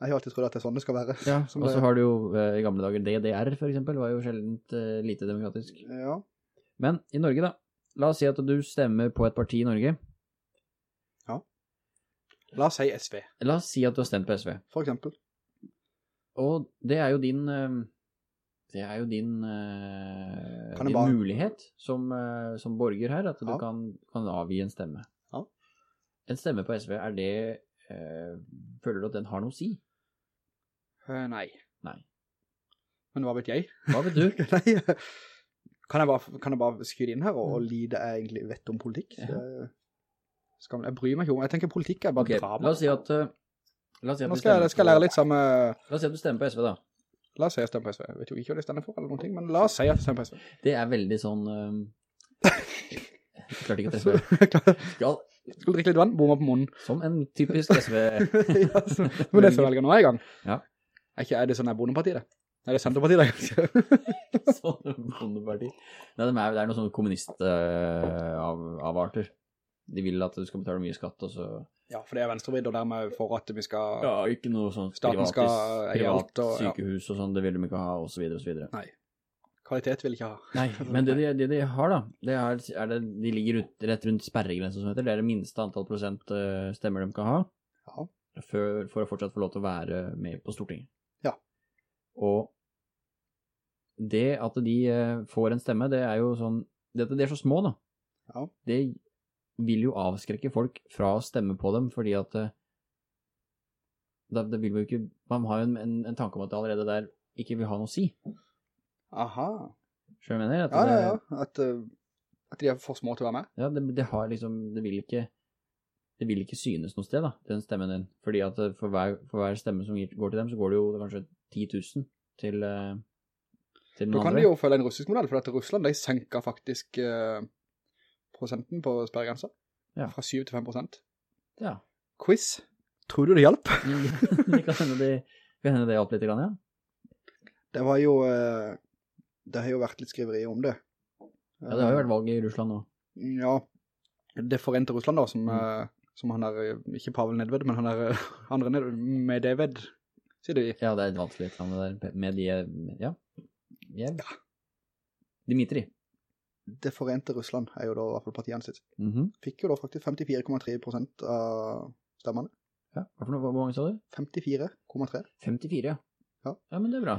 Speaker 2: Jeg har alltid trodd at det er sånn det skal være.
Speaker 1: Ja, og så har du jo eh, i gamle dager DDR for eksempel, var jo sjeldent uh, lite demokratisk.
Speaker 2: Ja,
Speaker 1: Men i Norge da, la oss si at du stemmer på et parti i Norge. Ja.
Speaker 2: la oss si SV,
Speaker 1: La oss si at du har stemt på SV.
Speaker 2: for eksempel.
Speaker 1: Og det er jo din Det er jo din,
Speaker 2: uh,
Speaker 1: din
Speaker 2: bare-
Speaker 1: mulighet som, uh, som borger her, at du
Speaker 2: Ja.
Speaker 1: kan, kan avgi en stemme.
Speaker 2: Ja.
Speaker 1: En stemme på SV, er det uh, Føler du at den har noe å si?
Speaker 2: Nei.
Speaker 1: Nei.
Speaker 2: Men hva vet jeg?
Speaker 1: Hva vet du? *laughs*
Speaker 2: nei, kan jeg bare, kan jeg bare skyde inn her og, og lide jeg egentlig vet om politikk?
Speaker 1: Mm. Ja.
Speaker 2: Skal, jeg bryr meg ikke om, jeg tenker politikk er bare
Speaker 1: okay,
Speaker 2: drama.
Speaker 1: la oss si at La oss si at
Speaker 2: Nå skal jeg, skal jeg lære litt sammen
Speaker 1: La oss si at du stemmer på SV, da.
Speaker 2: La oss si jeg stemmer på SV. Jeg vet jo ikke hva de stemmer for eller noen ting, men la oss si at jeg stemmer på SV.
Speaker 1: Det er veldig sånn eh, Jeg klarte ikke å treffe. *laughs* Skal,
Speaker 2: skulle drikke litt vann, bomma på munnen.
Speaker 1: som en typisk SV *laughs*
Speaker 2: ja, så, men det som velger nå er i gang.
Speaker 1: Ja.
Speaker 2: Er, ikke, er det sånn her bondepartiet det? Er det Senterpartiet det? kanskje? *laughs*
Speaker 1: Sånn bondeparti. Nei, det er, det er noen sånne kommunistavarter. De vil at du skal betale mye skatt, og så
Speaker 2: ja, for det er venstrevidd, og dermed for at vi skal...
Speaker 1: Ja, ikke noe sånn
Speaker 2: privatis,
Speaker 1: privat,
Speaker 2: skal
Speaker 1: privat
Speaker 2: og- ja.
Speaker 1: sykehus og sånn, det vil de ikke ha, og så videre, og så videre.
Speaker 2: Nei. Kvalitet vil ikke ha.
Speaker 1: Nei, men det de, det de har da, det er, er det, de ligger ut, rett rundt sperregrensen som heter, det er det minste antall prosent eh, stemmer de kan ha,
Speaker 2: Ja.
Speaker 1: for, for å fortsatt få lov til å være med på Stortinget.
Speaker 2: Ja.
Speaker 1: Og det at de eh, får en stemme, det er jo sånn, det, det er så små da,
Speaker 2: Ja.
Speaker 1: det vil jo avskrekke folk fra å stemme på dem, fordi at det, da, da vil jo ikke, man har jo en, en, en tanke om at det allerede der ikke vil ha noe å si.
Speaker 2: Aha.
Speaker 1: Skjønner du mener? At
Speaker 2: Ja, ja,
Speaker 1: det-
Speaker 2: ja. At, eh, at de er for små til å være med.
Speaker 1: Ja, det, det har liksom, det vil ikke, det vil ikke synes noe sted da, den stemmen din. Fordi at eh, for hver, for hver stemme som går til dem, så går det jo kanskje 10 000 til, eh, til den
Speaker 2: Da kan
Speaker 1: andre.
Speaker 2: de jo følge en russisk modell, for at Russland, de senker faktisk eh, prosenten på sperregrensa.
Speaker 1: Ja.
Speaker 2: Fra 7 til 5 prosent.
Speaker 1: Ja.
Speaker 2: Quiz. Tror du det hjalp? *laughs*
Speaker 1: det kan hende det, kan hende det hjalp litt grann, ja.
Speaker 2: Det var jo, eh, det har jo vært litt skriveri om det.
Speaker 1: Ja, det har jo vært valg i Russland nå.
Speaker 2: Ja, det forente Russland da, som,
Speaker 1: Mm.
Speaker 2: eh, som han er, ikke Pavel Nedved, men han er *laughs* andre Nedved, Medved, sier de.
Speaker 1: Ja, det er et vanskelig navn det der, med de, ja. ja. Dimitri.
Speaker 2: Det forente Russland er jo da i hvert fall partiet sitt.
Speaker 1: Mhm.
Speaker 2: Fikk jo da faktisk 54,3% av stemmene.
Speaker 1: Ja, hvor mange sa du?
Speaker 2: 54,3.
Speaker 1: 54, ja.
Speaker 2: Ja.
Speaker 1: Ja, men det er bra.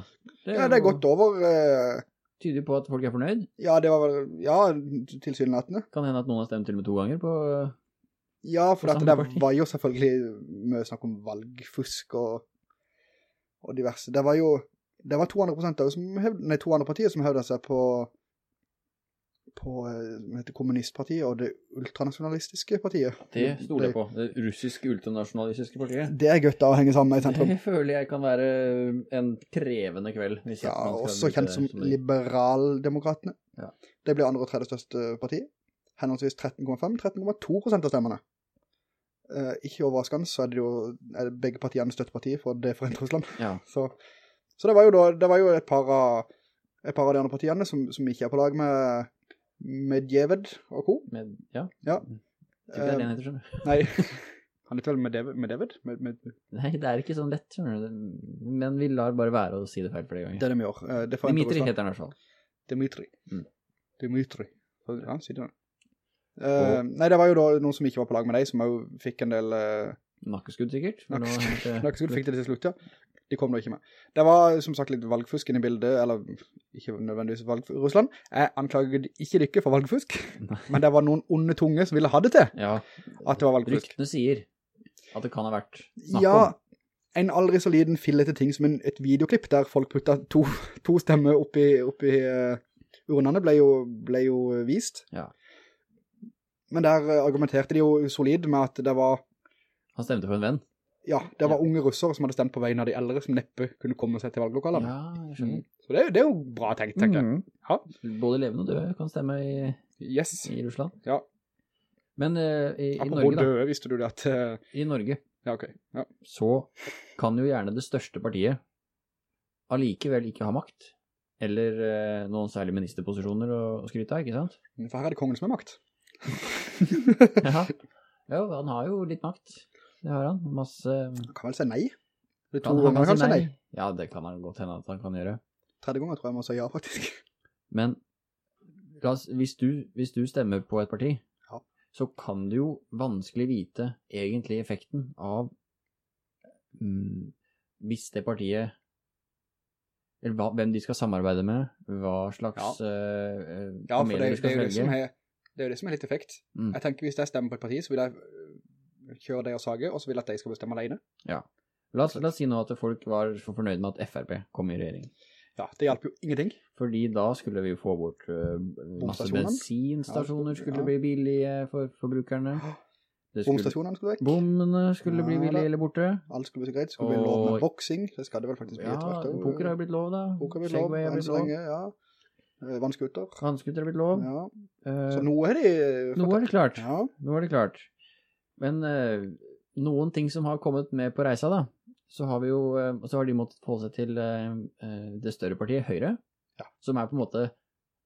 Speaker 2: Ja, det er gått over, eh,
Speaker 1: Tyder på at folk er fornøyd.
Speaker 2: ja, det var vel, ja, tilsynelatende.
Speaker 1: Kan hende at noen har stemt til med to ganger på...
Speaker 2: Ja, for dette
Speaker 1: der
Speaker 2: det var jo selvfølgelig mye snakk om valgfusk og, og diverse. Det var jo, det var 200 av som hevde, nei, to andre partier som hevde seg på, på, eh, kommunistpartiet og det ultranasjonalistiske partiet.
Speaker 1: Det stoler jeg på. Det russiske ultranasjonalistiske partiet.
Speaker 2: Det er gøtt da å henge sammen i sentrum.
Speaker 1: Det føler jeg kan være en krevende kveld.
Speaker 2: Ja, også kjent
Speaker 1: som,
Speaker 2: som
Speaker 1: liberaldemokraterne.
Speaker 2: liberaldemokratene.
Speaker 1: Ja.
Speaker 2: Det blir andre og tredje største parti. Henholdsvis 13,5, 13,2 prosent av stemmene. eh, ikke overraskende, så er det jo er det begge partiene støttepartiet for det forente Russland.
Speaker 1: Ja. *laughs*
Speaker 2: Så, så det var jo da, det var jo et par av, et par av de andre partiene som, som ikke er på lag med, med Djeved og co.
Speaker 1: Med, ja.
Speaker 2: Ja.
Speaker 1: Det er det han heter, skjønner du.
Speaker 2: Nei, han heter vel med David? Med Med, med,
Speaker 1: Nei, det er ikke sånn lett, skjønner du. Men vi lar bare være å si det feil flere ganger.
Speaker 2: det er det vi gjør. Eh, Det
Speaker 1: Dimitri heter han i hvert fall.
Speaker 2: Dimitri.
Speaker 1: Mm.
Speaker 2: Dimitri. Ja, sier det. Uh, nei, det var jo da noen som ikke var på lag med deg, som jo fikk en del uh,
Speaker 1: Nakkeskudd sikkert. *laughs*
Speaker 2: Nakkeskudd fikk det til slutt, ja. De kom da ikke med. Det var som sagt litt valgfusk inn i bildet, eller ikke nødvendigvis valgfusk. Russland, jeg anklager ikke dere for valgfusk,
Speaker 1: Nei.
Speaker 2: men det var noen onde tunge som ville ha det til
Speaker 1: Ja,
Speaker 2: at det var valgfusk.
Speaker 1: ryktene sier at det kan ha vært snakk
Speaker 2: Ja,
Speaker 1: om.
Speaker 2: en aldri så liten fillete ting som en, et videoklipp der folk putta to, to stemmer oppi, oppi uh, urnene ble jo, ble jo vist.
Speaker 1: Ja.
Speaker 2: Men der eh, argumenterte de jo solid med at det var,
Speaker 1: Han stemte på en venn.
Speaker 2: Ja, det var unge russere som hadde stemt på veien av de eldre som neppe kunne komme seg til valglokalene.
Speaker 1: Ja, jeg skjønner.
Speaker 2: Mm. Så det, det er jo bra tenkt, tenker jeg.
Speaker 1: Mhm.
Speaker 2: Ja.
Speaker 1: Både levende og døde kan stemme i,
Speaker 2: Yes.
Speaker 1: i Russland.
Speaker 2: Ja.
Speaker 1: Men uh, i, i Norge da,
Speaker 2: døde, visste du det at... Uh...
Speaker 1: i Norge,
Speaker 2: ja, ok. Ja.
Speaker 1: så kan jo gjerne det største partiet allikevel ikke ha makt, eller uh, noen særlige ministerposisjoner å, å skryte av, ikke sant?
Speaker 2: For her er det kongen som har makt. *laughs*
Speaker 1: Ja. Jo, han har jo litt makt. Det har han. Masse...
Speaker 2: Han kan vel si nei. Det to
Speaker 1: Han, han
Speaker 2: ganger
Speaker 1: kan
Speaker 2: han
Speaker 1: si
Speaker 2: kan si
Speaker 1: nei. Ja, det kan han godt hende at han kan gjøre.
Speaker 2: Tredje ganger tror jeg må si ja, faktisk. *laughs*
Speaker 1: Men oss, hvis, du, hvis du stemmer på et parti,
Speaker 2: Ja.
Speaker 1: så kan du jo vanskelig vite egentlig effekten av mm, hvis det partiet eller hva, hvem de skal samarbeide med, hva slags
Speaker 2: Ja, for
Speaker 1: paneler
Speaker 2: det,
Speaker 1: de
Speaker 2: det,
Speaker 1: skal
Speaker 2: er jo det som er, det er jo det som er litt effekt.
Speaker 1: Mm.
Speaker 2: Jeg tenker hvis jeg stemmer på et parti, så vil jeg kjøre det og sage, og så vil jeg at de skal bestemme alene.
Speaker 1: La oss, la oss si nå at folk var for fornøyd med at FRP kom i regjering.
Speaker 2: Ja, det hjelper jo ingenting.
Speaker 1: Fordi da skulle vi jo få bort uh, masse bensinstasjoner, skulle
Speaker 2: ja.
Speaker 1: bli billige for forbrukerne. Det skulle-
Speaker 2: Bomstasjonene skulle vekk.
Speaker 1: Bommene skulle bli billige eller borte.
Speaker 2: Alt skulle bli så greit. Skulle bli lov med
Speaker 1: Og-
Speaker 2: boksing. Det skal det vel faktisk bli
Speaker 1: Ja,
Speaker 2: etter hvert. Ja,
Speaker 1: poker har jo blitt lov da.
Speaker 2: Poker har blitt lov, enn så lenge, ja. Eh, Vannskuter.
Speaker 1: Vannskuter har blitt lov.
Speaker 2: Ja.
Speaker 1: Eh,
Speaker 2: Så nå er de øh,
Speaker 1: nå er det klart.
Speaker 2: Ja,
Speaker 1: Nå er det klart. Men eh, noen ting som har kommet med på reisa da, så har vi jo, eh, så har de måttet forholde seg til eh, eh, det større partiet, Høyre,
Speaker 2: Ja.
Speaker 1: som er på en måte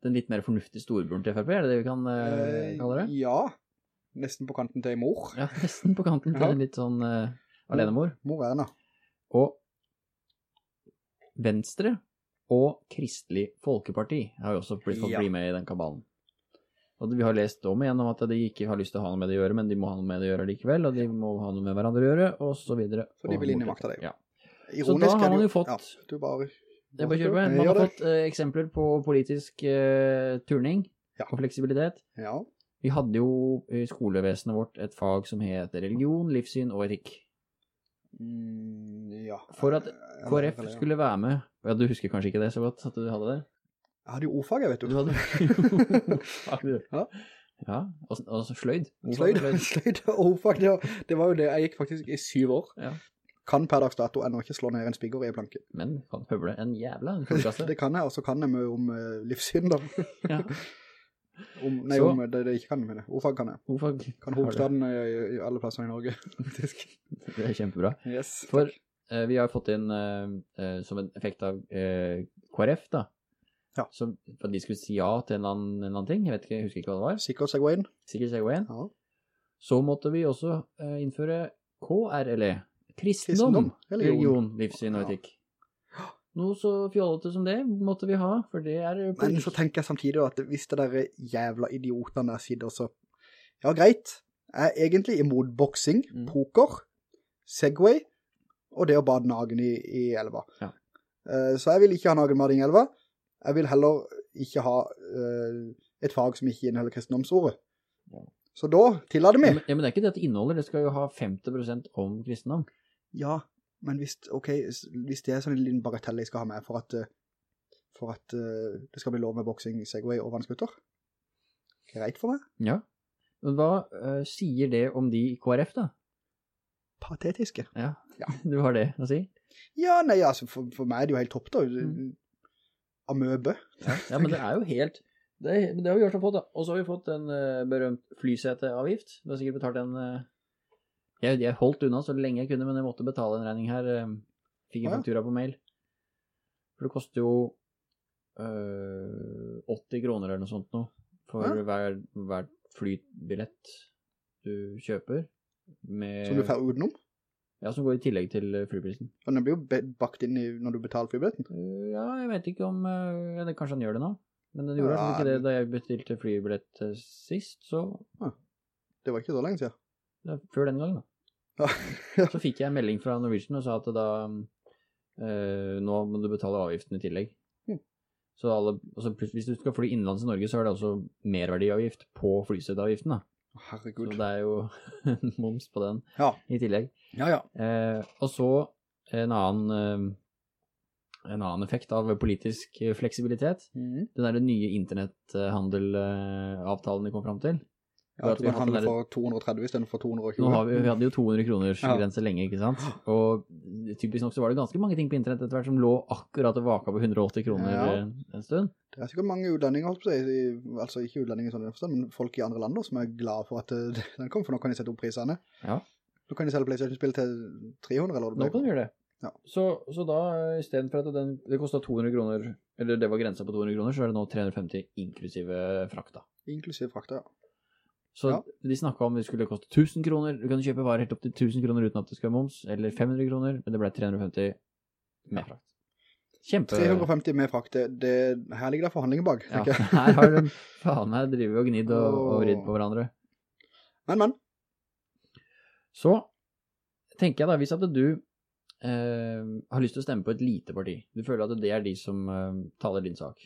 Speaker 1: den litt mer fornuftige storebroren til FRP, er det det vi kan eh, kalle det?
Speaker 2: Ja, nesten på kanten til mor.
Speaker 1: Ja, *laughs* nesten på kanten til en litt sånn alenemor.
Speaker 2: Mor Erna.
Speaker 1: Og Venstre og Kristelig Folkeparti har jo også blitt fått
Speaker 2: Ja.
Speaker 1: bli med i den kabalen. Og vi har lest om igjen om at de ikke har lyst til å ha noe med det å gjøre, men de må ha noe med det å gjøre likevel, og de må ha noe med hverandre å gjøre, og så videre.
Speaker 2: For de vil inn i makta, de.
Speaker 1: Ja.
Speaker 2: Ironisk
Speaker 1: da har man jo fått-
Speaker 2: Ja, du bare...
Speaker 1: Det bare Man har
Speaker 2: det.
Speaker 1: fått eh, eksempler på politisk eh, turning
Speaker 2: Ja.
Speaker 1: og fleksibilitet.
Speaker 2: Ja.
Speaker 1: Vi hadde jo i skolevesenet vårt et fag som heter religion, livssyn og etikk.
Speaker 2: Mm, ja.
Speaker 1: For at KrF skulle være med, ja du husker kanskje ikke det så godt, at du hadde det?
Speaker 2: Jeg hadde jo ordfag, jeg vet du.
Speaker 1: Du hadde *laughs* Fuck, du.
Speaker 2: Ja.
Speaker 1: Ja, og, og sløyd.
Speaker 2: Sløyd, *laughs* sløyd og ordfag, det var, det var jo det. Jeg gikk faktisk i syv år.
Speaker 1: Ja.
Speaker 2: Kan per dags dato ennå ikke slå ned en spigger i en planke.
Speaker 1: Men kan høvle en jævla *laughs* en fullkasse.
Speaker 2: Det kan jeg, og så kan jeg mye om uh, livssyn da.
Speaker 1: Ja.
Speaker 2: Om, nei,
Speaker 1: Så-
Speaker 2: om det, det ikke kan jeg det. Ordfag kan jeg.
Speaker 1: Ordfag
Speaker 2: Kan hovedstaden i, i alle plasser i Norge, faktisk.
Speaker 1: Det er kjempebra.
Speaker 2: Yes.
Speaker 1: For uh, vi har fått inn uh, eh, som en effekt av eh, KrF da,
Speaker 2: Ja.
Speaker 1: så for at de skulle si ja til en annen, en annen ting, jeg vet ikke, jeg husker ikke hva det var,
Speaker 2: Sikker Segwayen.
Speaker 1: Sikker Segwayen,
Speaker 2: Ja.
Speaker 1: så måtte vi også uh, innføre KRLE, kristendom,
Speaker 2: Kristendom, religion.
Speaker 1: religion, livssyn og
Speaker 2: Ja.
Speaker 1: etikk. Noe så fjollete som det måtte vi ha, for det er jo...
Speaker 2: Men så tenker jeg samtidig at hvis det der jævla idiotene der sitter så, ja greit, jeg er egentlig imot boksing,
Speaker 1: Mm.
Speaker 2: poker, segway, og det å bade nagen i, i elva.
Speaker 1: Ja.
Speaker 2: Uh, så jeg vil ikke ha nagenbading i elva. Jeg vil heller ikke ha eh, et fag som ikke inneholder kristendomsordet.
Speaker 1: Ja.
Speaker 2: Så da tillader vi.
Speaker 1: Ja, men, det er ikke det at det inneholder, det skal jo ha 50% om kristendom.
Speaker 2: Ja, men hvis, ok, hvis det er sånn en liten bagatell jeg skal ha med for at, eh, for at uh, det skal bli lov med boksing, segway og vannskutter, greit for meg.
Speaker 1: Ja. Men hva uh, sier det om de i KrF da?
Speaker 2: Patetiske.
Speaker 1: Ja,
Speaker 2: Ja. *laughs*
Speaker 1: du har det å si?
Speaker 2: Ja, nei, altså, for, for meg er det jo helt topp da.
Speaker 1: Mm.
Speaker 2: Amøbe.
Speaker 1: Ja, ja, men det er jo helt... Det, det har vi gjort så fått da. Og så har vi fått en uh, berømt flyseteavgift. Du har sikkert betalt en... Uh, Jeg, jeg holdt unna så lenge jeg kunne, men jeg måtte betale en regning her. Um, Fikk en
Speaker 2: ah, ja.
Speaker 1: faktura på mail. For det koster jo uh, 80 kroner eller noe sånt nå for
Speaker 2: ah.
Speaker 1: hver, hver flybillett du kjøper. Med,
Speaker 2: Som du får utenom.
Speaker 1: Ja, som går i tillegg til flybilletten. flyprisen.
Speaker 2: Og den blir jo bakt inn i når du betaler flybilletten.
Speaker 1: Øh, ja, jeg vet ikke om øh, ja, det, Kanskje han gjør det nå? Men den gjorde
Speaker 2: Ja,
Speaker 1: ikke det da jeg bestilte flybillett eh, sist, så
Speaker 2: Det var ikke så lenge siden.
Speaker 1: ja, før den gangen, da.
Speaker 2: Ja. *laughs*
Speaker 1: Så fikk jeg en melding fra Norwegian og sa at da Uh, nå må du betale avgiften i tillegg.
Speaker 2: Mm.
Speaker 1: Så alle, altså, hvis du skal fly innenlands i Norge, så er det også merverdiavgift på flystøtteavgiften. Da. Så det er jo *laughs* moms på den
Speaker 2: Ja.
Speaker 1: i tillegg.
Speaker 2: Ja, ja.
Speaker 1: Eh, og så en annen, eh, en annen effekt av politisk eh, fleksibilitet.
Speaker 2: Mm.
Speaker 1: Den der nye internetthandelavtalen de kom fram til.
Speaker 2: Ja,
Speaker 1: at vi
Speaker 2: kan handle for 230 i stedet for 220.
Speaker 1: Nå har vi, vi hadde jo 200 kroners
Speaker 2: Ja.
Speaker 1: grense lenge, ikke sant? Og typisk nok så var det ganske mange ting på internett etter hvert som lå akkurat og vaka på 180 kroner
Speaker 2: Ja.
Speaker 1: eh, en stund.
Speaker 2: Det er sikkert mange utlendinger, holdt på seg, i- altså ikke utlendinger sånn men folk i andre land som er glad for at eh, *laughs* den kommer, for nå kan de sette opp priserne.
Speaker 1: Ja.
Speaker 2: Nå kan de selge PlayStation-spill til 300 eller
Speaker 1: Nå kan de gjøre det.
Speaker 2: Ja.
Speaker 1: Så, så da, i stedet for at den, det kostet 200 kroner, eller det var grensa på 200 kroner, så er det nå 350 inklusive frakta.
Speaker 2: Inklusive frakta, ja.
Speaker 1: Så
Speaker 2: Ja.
Speaker 1: de snakket om det skulle koste 1000 kroner, du kan kjøpe varer helt opp til 1000 kroner uten at det skal være moms, eller 500 kroner, men det ble 350 med frakt. Kjempe...
Speaker 2: 350 med frakt, det, det, her ligger det forhandlinger bak.
Speaker 1: Ja,
Speaker 2: tenker jeg.
Speaker 1: her har de *laughs* faen meg drivet og gnidd og, og
Speaker 2: Åh.
Speaker 1: på hverandre.
Speaker 2: Men, men,
Speaker 1: Så tenker jeg da, hvis at du eh, har lyst til å stemme på et lite parti, du føler at det er de som eh, taler din sak.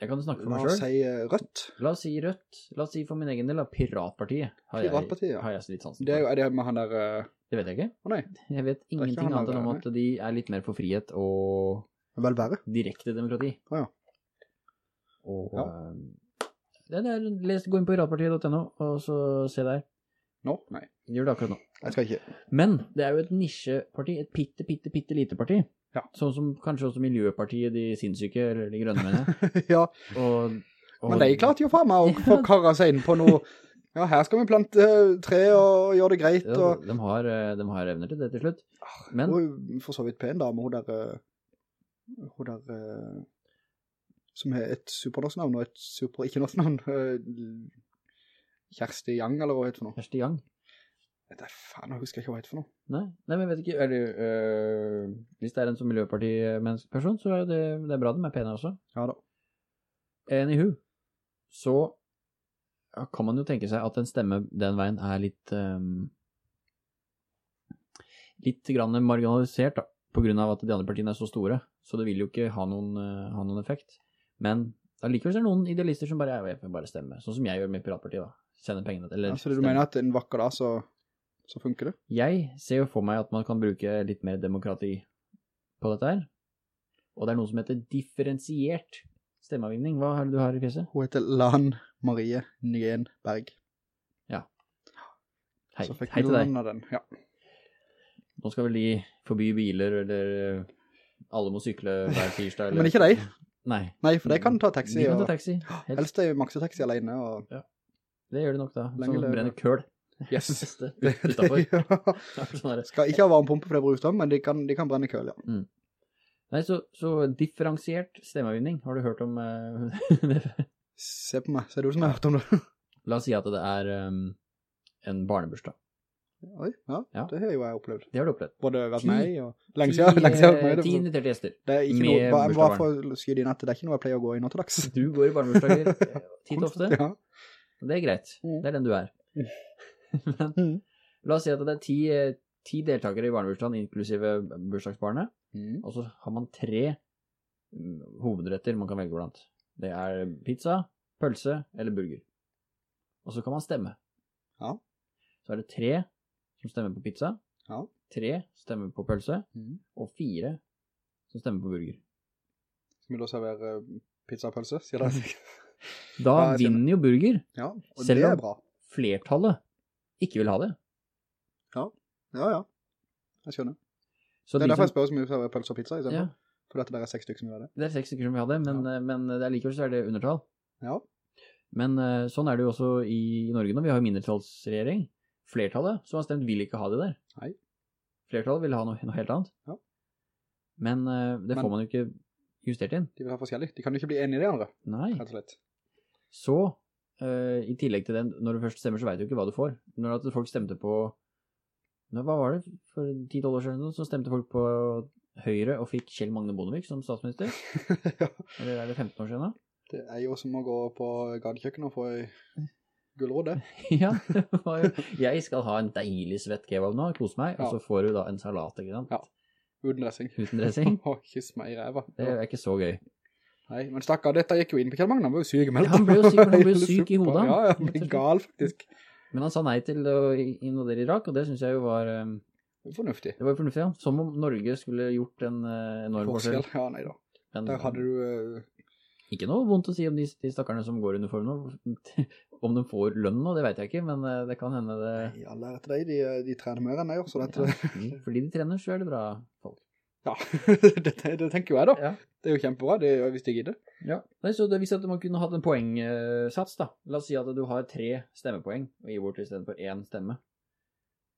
Speaker 1: Jeg kan snakke for meg selv.
Speaker 2: la oss si eh, Rødt.
Speaker 1: La oss si Rødt. La oss si for min egen del, Piratpartiet. Har jeg,
Speaker 2: Piratpartiet, ja.
Speaker 1: Har jeg litt sansen
Speaker 2: Det er jo er det med han der, Uh...
Speaker 1: Det vet jeg ikke.
Speaker 2: å nei,
Speaker 1: Jeg vet ingenting annet enn om at de er litt mer for frihet og
Speaker 2: Velvære.
Speaker 1: direkte demokrati.
Speaker 2: Å ja.
Speaker 1: Og
Speaker 2: Ja.
Speaker 1: eh, det er, les, gå inn på piratpartiet.no og så se der.
Speaker 2: Nå? Nei,
Speaker 1: Gjør det akkurat nå.
Speaker 2: jeg skal ikke.
Speaker 1: Men det er jo et nisjeparti, et pitte, pitte, pitte lite parti.
Speaker 2: Ja.
Speaker 1: Sånn som kanskje også Miljøpartiet, de sinnssyke, eller de grønne mener. jeg. *laughs*
Speaker 2: ja,
Speaker 1: Og, og,
Speaker 2: men de klarte jo faen meg å *laughs* få karra seg inn på noe. Ja, her skal vi plante eh, tre og gjøre det greit.
Speaker 1: Ja,
Speaker 2: Og,
Speaker 1: de, har, eh, de har evner til det til slutt. Men
Speaker 2: og for så vidt pen dame, hun der, eh, hun der, som har et supernorsk navn og et super ikke-norsk navn. Kjersti Yang, eller hva heter det for noe?
Speaker 1: Kjersti Young.
Speaker 2: Det er faen, jeg husker ikke hva det for noe.
Speaker 1: Nei, nei, men jeg vet ikke, er det, øh, hvis det er en som miljøparti-person, så er det, det er bra de er pene også.
Speaker 2: Ja da.
Speaker 1: Anywho, så ja, kan man jo tenke seg at en stemme den veien er litt, øhm, litt grann marginalisert da, på grunn av at de andre partiene er så store, så det vil jo ikke ha noen, øh, ha noen effekt. Men allikevel likevel er det noen idealister som bare, jeg vil bare stemme, sånn som jeg gjør med Piratpartiet da, sender pengene, eller
Speaker 2: Ja, så det du
Speaker 1: stemmer.
Speaker 2: mener at en vakker da, så, så funker det?
Speaker 1: Jeg ser jo for meg at man kan bruke litt mer demokrati på dette her. Og det er noe som heter differensiert stemmeavgivning. Hva har du her i fjeset?
Speaker 2: Hun heter Lan Marie Nguyen Berg.
Speaker 1: Hei,
Speaker 2: så fikk
Speaker 1: hei til deg.
Speaker 2: den, ja.
Speaker 1: Nå skal vel de forby biler, eller eh, alle må sykle hver tirsdag. Eller...
Speaker 2: Men ikke deg.
Speaker 1: Nei.
Speaker 2: Nei, for de kan ta taxi,
Speaker 1: De kan ta taxi. Helst.
Speaker 2: helst er jo maksetaxi alene, og
Speaker 1: Det gjør de nok da. Som brenner køl.
Speaker 2: Yes. *laughs*
Speaker 1: Utenfor. *laughs*
Speaker 2: ja.
Speaker 1: Sånn.
Speaker 2: Skal ikke ha varmepumpe for det bruker om, men de kan, de kan brenne køl, ja.
Speaker 1: Nei, så, så differensiert stemmeavgivning. Har du hørt om det? *laughs*
Speaker 2: Se på meg, ser det ut som jeg har hørt om det?
Speaker 1: La oss si at det er um, en barnebursdag.
Speaker 2: Oi, ja,
Speaker 1: Ja.
Speaker 2: det har jo jeg opplevd.
Speaker 1: Det har du opplevd.
Speaker 2: Både vært med i, og lenge siden, lenge siden med
Speaker 1: Ti inviterte gjester.
Speaker 2: Det er ikke noe, bare, bare for skyde inn at det er ikke noe jeg pleier å gå i nå til dags.
Speaker 1: Du går i barnebursdager eh, titt ofte.
Speaker 2: Ja.
Speaker 1: Det er greit.
Speaker 2: Mm.
Speaker 1: Det er den du er. *laughs* Men
Speaker 2: Mm.
Speaker 1: la oss si at det er ti, ti deltakere i barnebursdagen, inklusive bursdagsbarnet,
Speaker 2: Mm.
Speaker 1: og så har man tre mm, hovedretter man kan velge blant. Det er pizza, pølse eller burger. Og så kan man stemme.
Speaker 2: Ja.
Speaker 1: Så er det tre som stemmer på pizza,
Speaker 2: Ja.
Speaker 1: tre stemmer på pølse,
Speaker 2: Mm.
Speaker 1: og fire som stemmer på burger.
Speaker 2: Skal vi da servere eh, pizza og pølse, sier *laughs* det.
Speaker 1: Da
Speaker 2: Ja,
Speaker 1: vinner jo burger.
Speaker 2: Ja, og
Speaker 1: Selv
Speaker 2: det
Speaker 1: om-
Speaker 2: er bra.
Speaker 1: Flertallet ikke vil ha det.
Speaker 2: Ja, ja. ja. Jeg skjønner.
Speaker 1: Så
Speaker 2: det er
Speaker 1: de
Speaker 2: derfor jeg
Speaker 1: som,
Speaker 2: spør så mye om pølse og pizza i
Speaker 1: ja,
Speaker 2: for. dette er bare er seks stykker som gjør det.
Speaker 1: det er seks stykker som vil ha det, men, ja. men det er likevel så er det undertall.
Speaker 2: Ja.
Speaker 1: Men eh, sånn er det jo også i Norge nå. Vi har mindretallsregjering. flertallet som har stemt vil ikke ha det der.
Speaker 2: Nei.
Speaker 1: Flertallet vil ha noe, noe helt annet.
Speaker 2: Ja.
Speaker 1: Men eh, det
Speaker 2: Men-
Speaker 1: får man jo ikke justert inn.
Speaker 2: De vil ha forskjellig. De kan jo ikke bli enige i det andre,
Speaker 1: Nei.
Speaker 2: rett og slett.
Speaker 1: Så, eh, i tillegg til den, når du først stemmer, så vet du ikke hva du får. Når at folk stemte på, nå, hva var det, for 10-12 år siden, så stemte folk på Høyre og fikk Kjell Magne Bondevik som statsminister. *laughs*
Speaker 2: ja.
Speaker 1: Eller er det 15 år siden da?
Speaker 2: Det er jo som å gå på gadekjøkken og få gulrot, det. *laughs*
Speaker 1: ja, det var jo, jeg skal ha en deilig svett kebab nå, kose meg,
Speaker 2: Ja.
Speaker 1: og så får du da en salat, ikke sant?
Speaker 2: Ja. Uten dressing.
Speaker 1: Uten dressing. *laughs*
Speaker 2: Åh, kyss meg i ræva.
Speaker 1: Det er ikke så gøy.
Speaker 2: Nei, men stakkar, dette gikk jo inn på Kjell Magne, han var jo syk i meldt.
Speaker 1: Ja, han ble jo syk, han ble jo syk i hodet.
Speaker 2: Ja, ja, han ble gal faktisk.
Speaker 1: Men han sa nei til å invadere Irak, og det synes jeg jo var, Um,
Speaker 2: Fornuftig.
Speaker 1: det var jo fornuftig, ja. Som om Norge skulle gjort en uh, enorm forskjell.
Speaker 2: Forskjell. Ja, nei da.
Speaker 1: Men,
Speaker 2: Der hadde du... Uh...
Speaker 1: Ikke noe vondt å si om de, de stakkarene som går i uniform nå. *laughs* Om de får lønn nå, det vet jeg ikke, men det kan hende det...
Speaker 2: Nei, alle er etter deg, de, de trener mer enn jeg også. så dette...
Speaker 1: Ja, fordi de trener, så er det bra folk.
Speaker 2: Ja, *laughs* det, det tenker jo jeg da.
Speaker 1: Ja.
Speaker 2: Det er jo kjempebra, det hvis jeg gidder.
Speaker 1: ja. Nei, så det viser at man kunne hatt en poengsats da. La oss si at du har tre stemmepoeng, og gir bort i stedet for én stemme.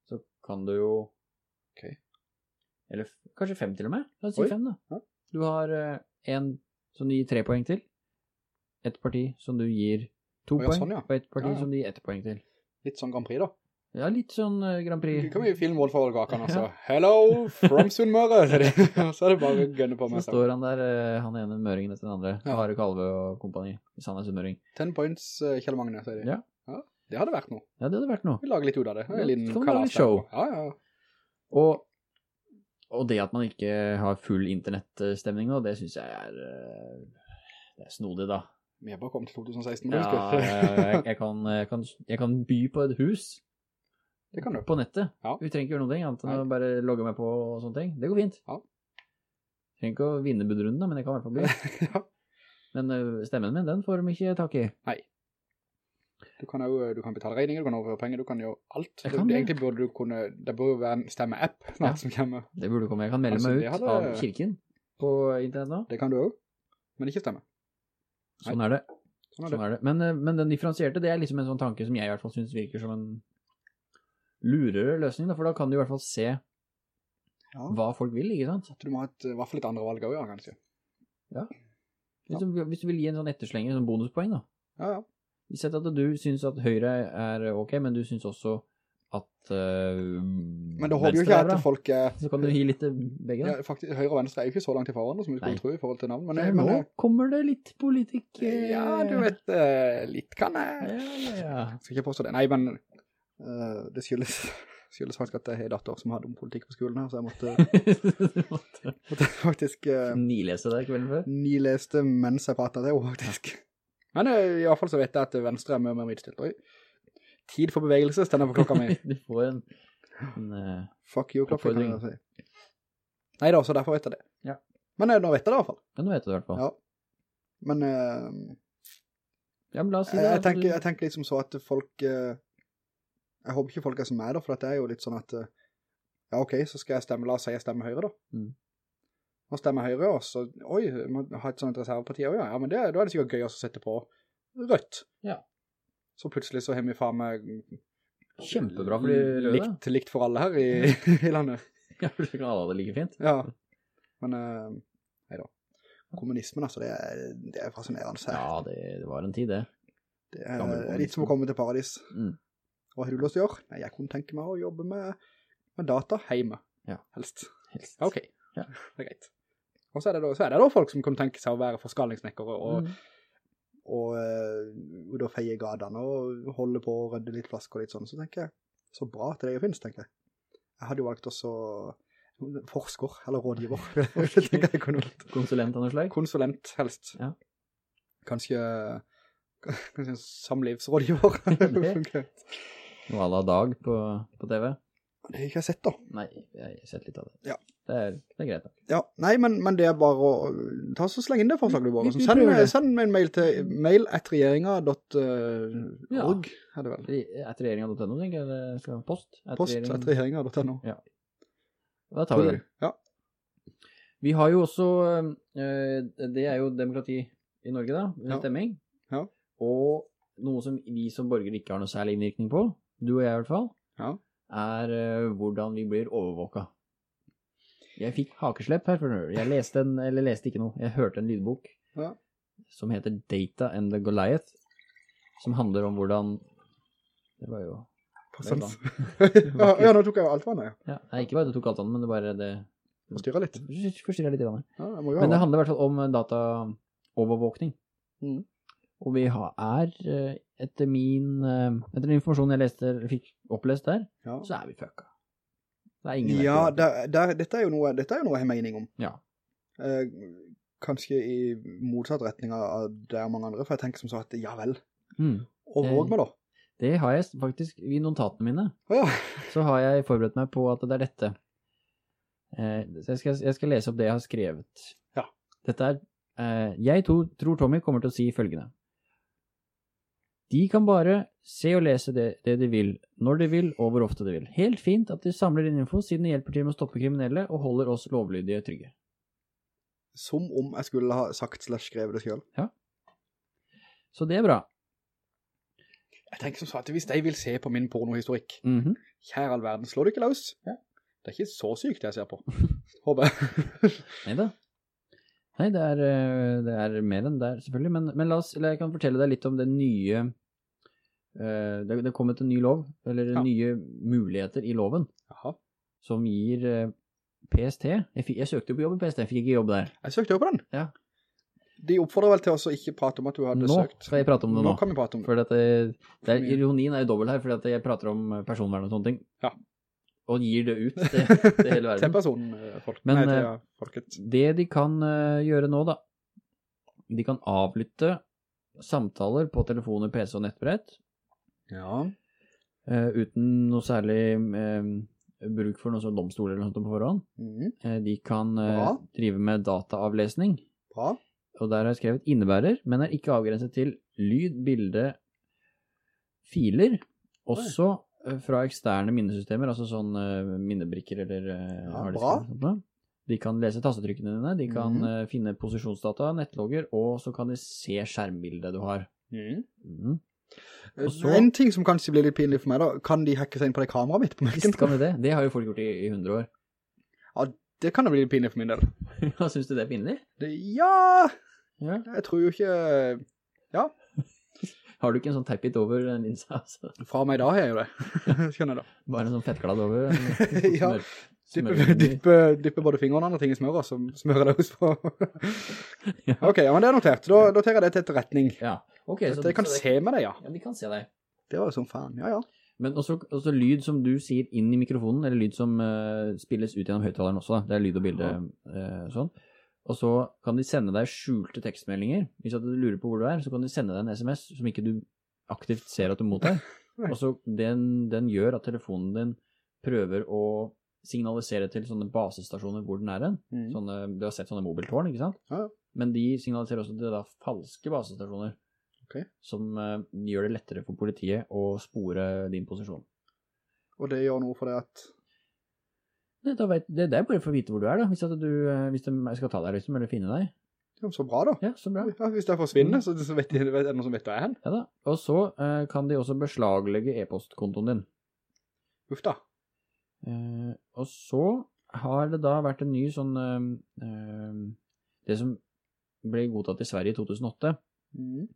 Speaker 1: Så kan du jo...
Speaker 2: Ok.
Speaker 1: Eller kanskje fem til og med. La oss si
Speaker 2: Oi.
Speaker 1: fem da.
Speaker 2: Ja.
Speaker 1: Du har eh, en som du gir tre poeng til. Et parti som du gir to
Speaker 2: oh, ja,
Speaker 1: poeng,
Speaker 2: sånn, ja.
Speaker 1: og et parti som du gir ett poeng til.
Speaker 2: Litt sånn Grand Prix da.
Speaker 1: Ja, litt sånn eh, Grand Prix.
Speaker 2: Kan vi filme Wolf og Kakan altså. *laughs* Hello from Sunnmøre. Og *laughs* så er det bare å gønne på meg. Så
Speaker 1: står han der, eh, han ene møringen etter den andre.
Speaker 2: Ja.
Speaker 1: Are Kalve og kompani. Hvis han er sunnmøring.
Speaker 2: 10 points, eh, Kjell Magne, sier de.
Speaker 1: Ja.
Speaker 2: Det hadde vært noe.
Speaker 1: Ja, det hadde vært noe.
Speaker 2: Vi lager litt ut av det.
Speaker 1: Ja,
Speaker 2: En liten kalas
Speaker 1: show.
Speaker 2: Ja, ja.
Speaker 1: Og, og det at man ikke har full internettstemning nå, det synes jeg er, det er snodig da.
Speaker 2: Vi har bare kommet til 2016,
Speaker 1: Ja,
Speaker 2: husker
Speaker 1: jeg, jeg, kan, jeg, kan, jeg kan by på et hus
Speaker 2: Det kan du.
Speaker 1: på nettet.
Speaker 2: Ja.
Speaker 1: Vi trenger ikke gjøre noe annet enn
Speaker 2: Nei.
Speaker 1: å bare logge meg på og sånne ting. Det går fint.
Speaker 2: Ja.
Speaker 1: Trenger ikke å vinne budrunden da, men jeg kan i hvert fall bli. *laughs*
Speaker 2: ja.
Speaker 1: Men eh, stemmen min, den får de ikke tak i. Nei.
Speaker 2: Du kan jo du kan betale regninger, du kan overføre penger, du kan gjøre alt.
Speaker 1: Jeg kan
Speaker 2: det,
Speaker 1: det.
Speaker 2: egentlig burde du kunne, det burde være en stemme-app snart
Speaker 1: Ja.
Speaker 2: som kommer.
Speaker 1: Det burde komme. Jeg kan melde
Speaker 2: Altså,
Speaker 1: meg ut
Speaker 2: hadde-
Speaker 1: av kirken på internett nå.
Speaker 2: Det kan du også, men ikke stemme.
Speaker 1: Sånn er det.
Speaker 2: Sånn er
Speaker 1: Sånn
Speaker 2: det.
Speaker 1: er det. Men, eh, men den differensierte, det er liksom en sånn tanke som jeg i hvert fall synes virker som en lurere løsning, da, for da kan du i hvert fall se
Speaker 2: Ja.
Speaker 1: hva folk vil, ikke sant?
Speaker 2: Du må ha et, i hvert fall litt andre valg også, ja, kanskje.
Speaker 1: Hvis, du, hvis du vil gi en sånn etterslenge, en sånn bonuspoeng da.
Speaker 2: Ja, ja.
Speaker 1: Sett at du synes at Høyre er ok, men du synes også at uh,
Speaker 2: Men det håper jo ikke at folk er,
Speaker 1: Så kan du gi litt begge da.
Speaker 2: ja, faktisk, høyre og venstre er jo ikke så langt i forhånd som vi skulle tro i forhold til navn, men,
Speaker 1: Men,
Speaker 2: men
Speaker 1: nå
Speaker 2: eh,
Speaker 1: kommer det litt politikk... eh,
Speaker 2: ja, du vet, eh, litt kan jeg.
Speaker 1: Ja, ja, ja.
Speaker 2: Skal ikke påstå det. Nei, men eh, det skyldes, *laughs* skyldes faktisk at jeg har datter som hadde om politikk på skolen her, så jeg måtte, *laughs*
Speaker 1: måtte
Speaker 2: måtte faktisk uh,
Speaker 1: nilese det kvelden før.
Speaker 2: nileste mens jeg pratet det faktisk. Men eh, i hvert fall så vet jeg at venstre er mye mer midstilt. Oi. Tid for bevegelse stender på klokka mi. *laughs*
Speaker 1: Du får en, en uh,
Speaker 2: Fuck you, klokka kan jeg si. Nei da, så derfor vet jeg det.
Speaker 1: Ja.
Speaker 2: Men eh, nå vet jeg det i hvert fall.
Speaker 1: Ja, nå vet jeg det i hvert fall.
Speaker 2: Ja. Men Uh,
Speaker 1: Ja, men la oss si det.
Speaker 2: jeg,
Speaker 1: jeg,
Speaker 2: tenker,
Speaker 1: du-
Speaker 2: jeg tenker liksom så at folk eh, Jeg håper ikke folk er som meg da, for det er jo litt sånn at eh, Ja, ok, så skal jeg stemme, la oss si jeg stemmer høyre da.
Speaker 1: Mm.
Speaker 2: Nå stemmer høyre, også, Oi, man må ha et sånt reserveparti også, ja. Ja, men det, da er det sikkert gøy å sette på rødt.
Speaker 1: Ja.
Speaker 2: Så plutselig så har vi faen meg
Speaker 1: Kjempebra for de
Speaker 2: likt, likt for alle her i, *laughs* i landet.
Speaker 1: Ja, for kan alle ha det like fint.
Speaker 2: Ja. Men, uh, nei da. Kommunismen, altså, det er, det er fascinerende.
Speaker 1: Ja, det, det var en tid det.
Speaker 2: Det er, det er litt som å komme til paradis.
Speaker 1: Mm.
Speaker 2: Hva har du lyst til å gjøre? Nei, jeg kunne tenke meg å jobbe med, med data hjemme.
Speaker 1: Ja.
Speaker 2: Helst.
Speaker 1: Helst.
Speaker 2: Ok.
Speaker 1: Ja. *laughs*
Speaker 2: Det er greit. Og så er det da, så er det da folk som kan tenke seg å være forskalingssnekkere og,
Speaker 1: Mm.
Speaker 2: og, uh, og da feie gadene og holde på å rydde litt flask og litt sånn. Så tenker jeg, så bra at det jo finnes, tenker jeg. Jeg hadde jo valgt også forsker, eller rådgiver. *laughs* *laughs* tenker jeg kunne valgt.
Speaker 1: Konsulent av noe slag?
Speaker 2: Konsulent, helst.
Speaker 1: Ja.
Speaker 2: Kanskje, kanskje en samlivsrådgiver.
Speaker 1: Det-. Noe à la dag på, på TV?
Speaker 2: Det har jeg ikke sett da.
Speaker 1: Nei, jeg har sett litt av det.
Speaker 2: Ja.
Speaker 1: Det er, det er greit Da.
Speaker 2: Ja, nei, men, men det er bare å ta så sleng inn det forslaget du bare. Send, send meg en mail til mail at regjeringa.org,
Speaker 1: Ja.
Speaker 2: er det vel?
Speaker 1: At regjeringa.no, tenker jeg, det skal post. At
Speaker 2: Post at regjeringa.no.
Speaker 1: Da tar vi det.
Speaker 2: Ja,
Speaker 1: Vi har jo også, eh, det er jo demokrati i Norge da,
Speaker 2: Ja.
Speaker 1: stemming.
Speaker 2: Ja.
Speaker 1: Og noe som vi som borgere ikke har noe særlig innvirkning på, du og jeg i hvert fall,
Speaker 2: Ja.
Speaker 1: er uh, hvordan vi blir overvåka. Jeg fikk hakeslepp her før. Jeg leste en, eller leste ikke noe, jeg hørte en lydbok
Speaker 2: Ja.
Speaker 1: som heter Data and the Goliath, som handler om hvordan Det var jo Passens. *laughs*
Speaker 2: Ja, ja, nå tok jeg jo alt vannet, ja.
Speaker 1: ja, Nei, ikke bare du tok alt vannet, men det bare det
Speaker 2: Forstyrret litt.
Speaker 1: forstyrrer litt. Grann.
Speaker 2: Ja, jeg må
Speaker 1: Men det handler i hvert fall om dataovervåkning.
Speaker 2: Mm.
Speaker 1: Og vi har, er, eh, etter min, eh, etter den informasjonen jeg leste, fikk opplest der,
Speaker 2: ja.
Speaker 1: så er vi fucka. Det er ingen
Speaker 2: Ja, der, der, dette, er jo noe, dette er jo noe jeg har mening om.
Speaker 1: Ja.
Speaker 2: Eh, kanskje i motsatt retning av- det er mange andre, for jeg tenker som så at, ja vel,
Speaker 1: Mm.
Speaker 2: Og
Speaker 1: våg
Speaker 2: meg da.
Speaker 1: Det har jeg faktisk i notatene mine.
Speaker 2: Ja, *laughs*
Speaker 1: Så har jeg forberedt meg på at det er dette. Eh, så jeg skal, jeg skal lese opp det jeg har skrevet.
Speaker 2: Ja.
Speaker 1: Dette er eh, Jeg to, tror Tommy kommer til å si følgende. De kan bare se og lese det, det de vil, når de vil og hvor ofte de vil. Helt fint at de samler inn info siden det hjelper til med å stoppe kriminelle og holder oss lovlydige trygge.
Speaker 2: som om jeg skulle ha sagt slash skrevet det selv.
Speaker 1: Så det er bra.
Speaker 2: Jeg tenker som sagt, hvis de vil se på min pornohistorikk,
Speaker 1: Mhm.
Speaker 2: kjære all verden, slår du ikke løs?
Speaker 1: Ja.
Speaker 2: Det er ikke så sykt jeg ser på. Håper jeg. *laughs*
Speaker 1: Neida. Nei, det er, eh, det er mer enn der, selvfølgelig. Men, men la oss, eller jeg kan fortelle deg litt om det nye uh, Det det kommet en ny lov, eller
Speaker 2: Ja.
Speaker 1: nye muligheter i loven,
Speaker 2: Jaha.
Speaker 1: som gir uh, PST jeg, fikk, jeg søkte på jobb i PST, jeg fikk ikke jobb der.
Speaker 2: Jeg søkte jo på den.
Speaker 1: Ja.
Speaker 2: De oppfordrer vel til oss å ikke prate om at du hadde
Speaker 1: Nå
Speaker 2: søkt.
Speaker 1: skal jeg prate om det nå.
Speaker 2: Nå kan vi prate om det.
Speaker 1: For at det, det er, ironien er jo dobbelt her, fordi jeg prater om personvern og sånne ting.
Speaker 2: Ja.
Speaker 1: Og gir det ut til, *laughs* til hele
Speaker 2: Til
Speaker 1: verden.
Speaker 2: personen, eh, folk.
Speaker 1: Men,
Speaker 2: Nei, til
Speaker 1: eh. Det de kan eh, gjøre nå, da De kan avlytte samtaler på telefoner, PC og nettbrett
Speaker 2: Ja.
Speaker 1: Uh, uten noe særlig uh, bruk for noe sånn domstol eller noe sånt på forhånd.
Speaker 2: Mm.
Speaker 1: Uh, de kan eh, drive med dataavlesning,
Speaker 2: Bra.
Speaker 1: og der har jeg skrevet innebærer, men er ikke avgrenset til lyd, bilde, filer, også eh, fra eksterne minnesystemer, altså sånn eh, minnebrikker eller eh,
Speaker 2: Ja,
Speaker 1: harddisker
Speaker 2: bra.
Speaker 1: De kan lese tastetrykkene dine, de kan
Speaker 2: mm.
Speaker 1: eh, finne posisjonsdata, nettlogger, og så kan de se skjermbildet du har. Mm.
Speaker 2: Eh,
Speaker 1: så-
Speaker 2: En ting som kanskje blir litt pinlig for meg da, kan de hacke seg inn på det kameraet mitt på?
Speaker 1: Visst kan de det. Det har jo folk gjort i, i 100 år.
Speaker 2: Ja, det kan da bli litt pinlig for min del. *laughs*
Speaker 1: Hva synes du det er pinlig?
Speaker 2: Det, ja,
Speaker 1: Ja.
Speaker 2: jeg tror jo ikke, ja,
Speaker 1: Har du ikke en sånn teipit over en linse, *laughs* altså?
Speaker 2: fra meg da har jeg jo det. *laughs* Skjønner du.
Speaker 1: Bare en sånn fettglad over? *laughs*
Speaker 2: Ja.
Speaker 1: dypper
Speaker 2: Dyppe, dyppe, dyppe både fingrene og andre ting i smør, og så smører det hos på.
Speaker 1: Ja.
Speaker 2: Ok, ja, men det er notert. Da, da tar jeg det til etterretning.
Speaker 1: Ja, ok.
Speaker 2: Så de kan
Speaker 1: så det-
Speaker 2: se med det, ja.
Speaker 1: Ja, de kan se deg.
Speaker 2: Det var jo sånn faen, ja, ja.
Speaker 1: Men også, også lyd som du sier inn i mikrofonen, eller lyd som uh, spilles ut gjennom høyttaleren også. da. Det er lyd og bilde uh, sånn. Og så kan de sende deg skjulte tekstmeldinger. Hvis at du lurer på hvor du er, så kan de sende deg en SMS som ikke du aktivt ser at du mottar. *laughs* Og så den, den gjør at telefonen din prøver å signalisere til sånne basestasjoner hvor den er hen.
Speaker 2: Mm.
Speaker 1: Sånne, du har sett sånne mobiltårn, ikke sant?
Speaker 2: Ja.
Speaker 1: Men de signaliserer også til da falske basestasjoner.
Speaker 2: Okay.
Speaker 1: Som uh, gjør det lettere for politiet å spore din posisjon.
Speaker 2: Og det gjør noe for det at,
Speaker 1: Det, da vet, det, det er bare for å vite hvor du er, da. Hvis, at du, eh, hvis de skal ta deg, liksom, eller finne deg.
Speaker 2: ja, så bra da.
Speaker 1: Ja, så bra.
Speaker 2: Ja, hvis jeg forsvinner, så, så vet de, er det noen som vet hvor jeg er.
Speaker 1: Ja da. Og så eh, kan de også beslaglegge e-postkontoen din.
Speaker 2: Uff da.
Speaker 1: Eh, og så har det da vært en ny sånn eh, eh, Det som ble godtatt i Sverige i 2008,
Speaker 2: mm.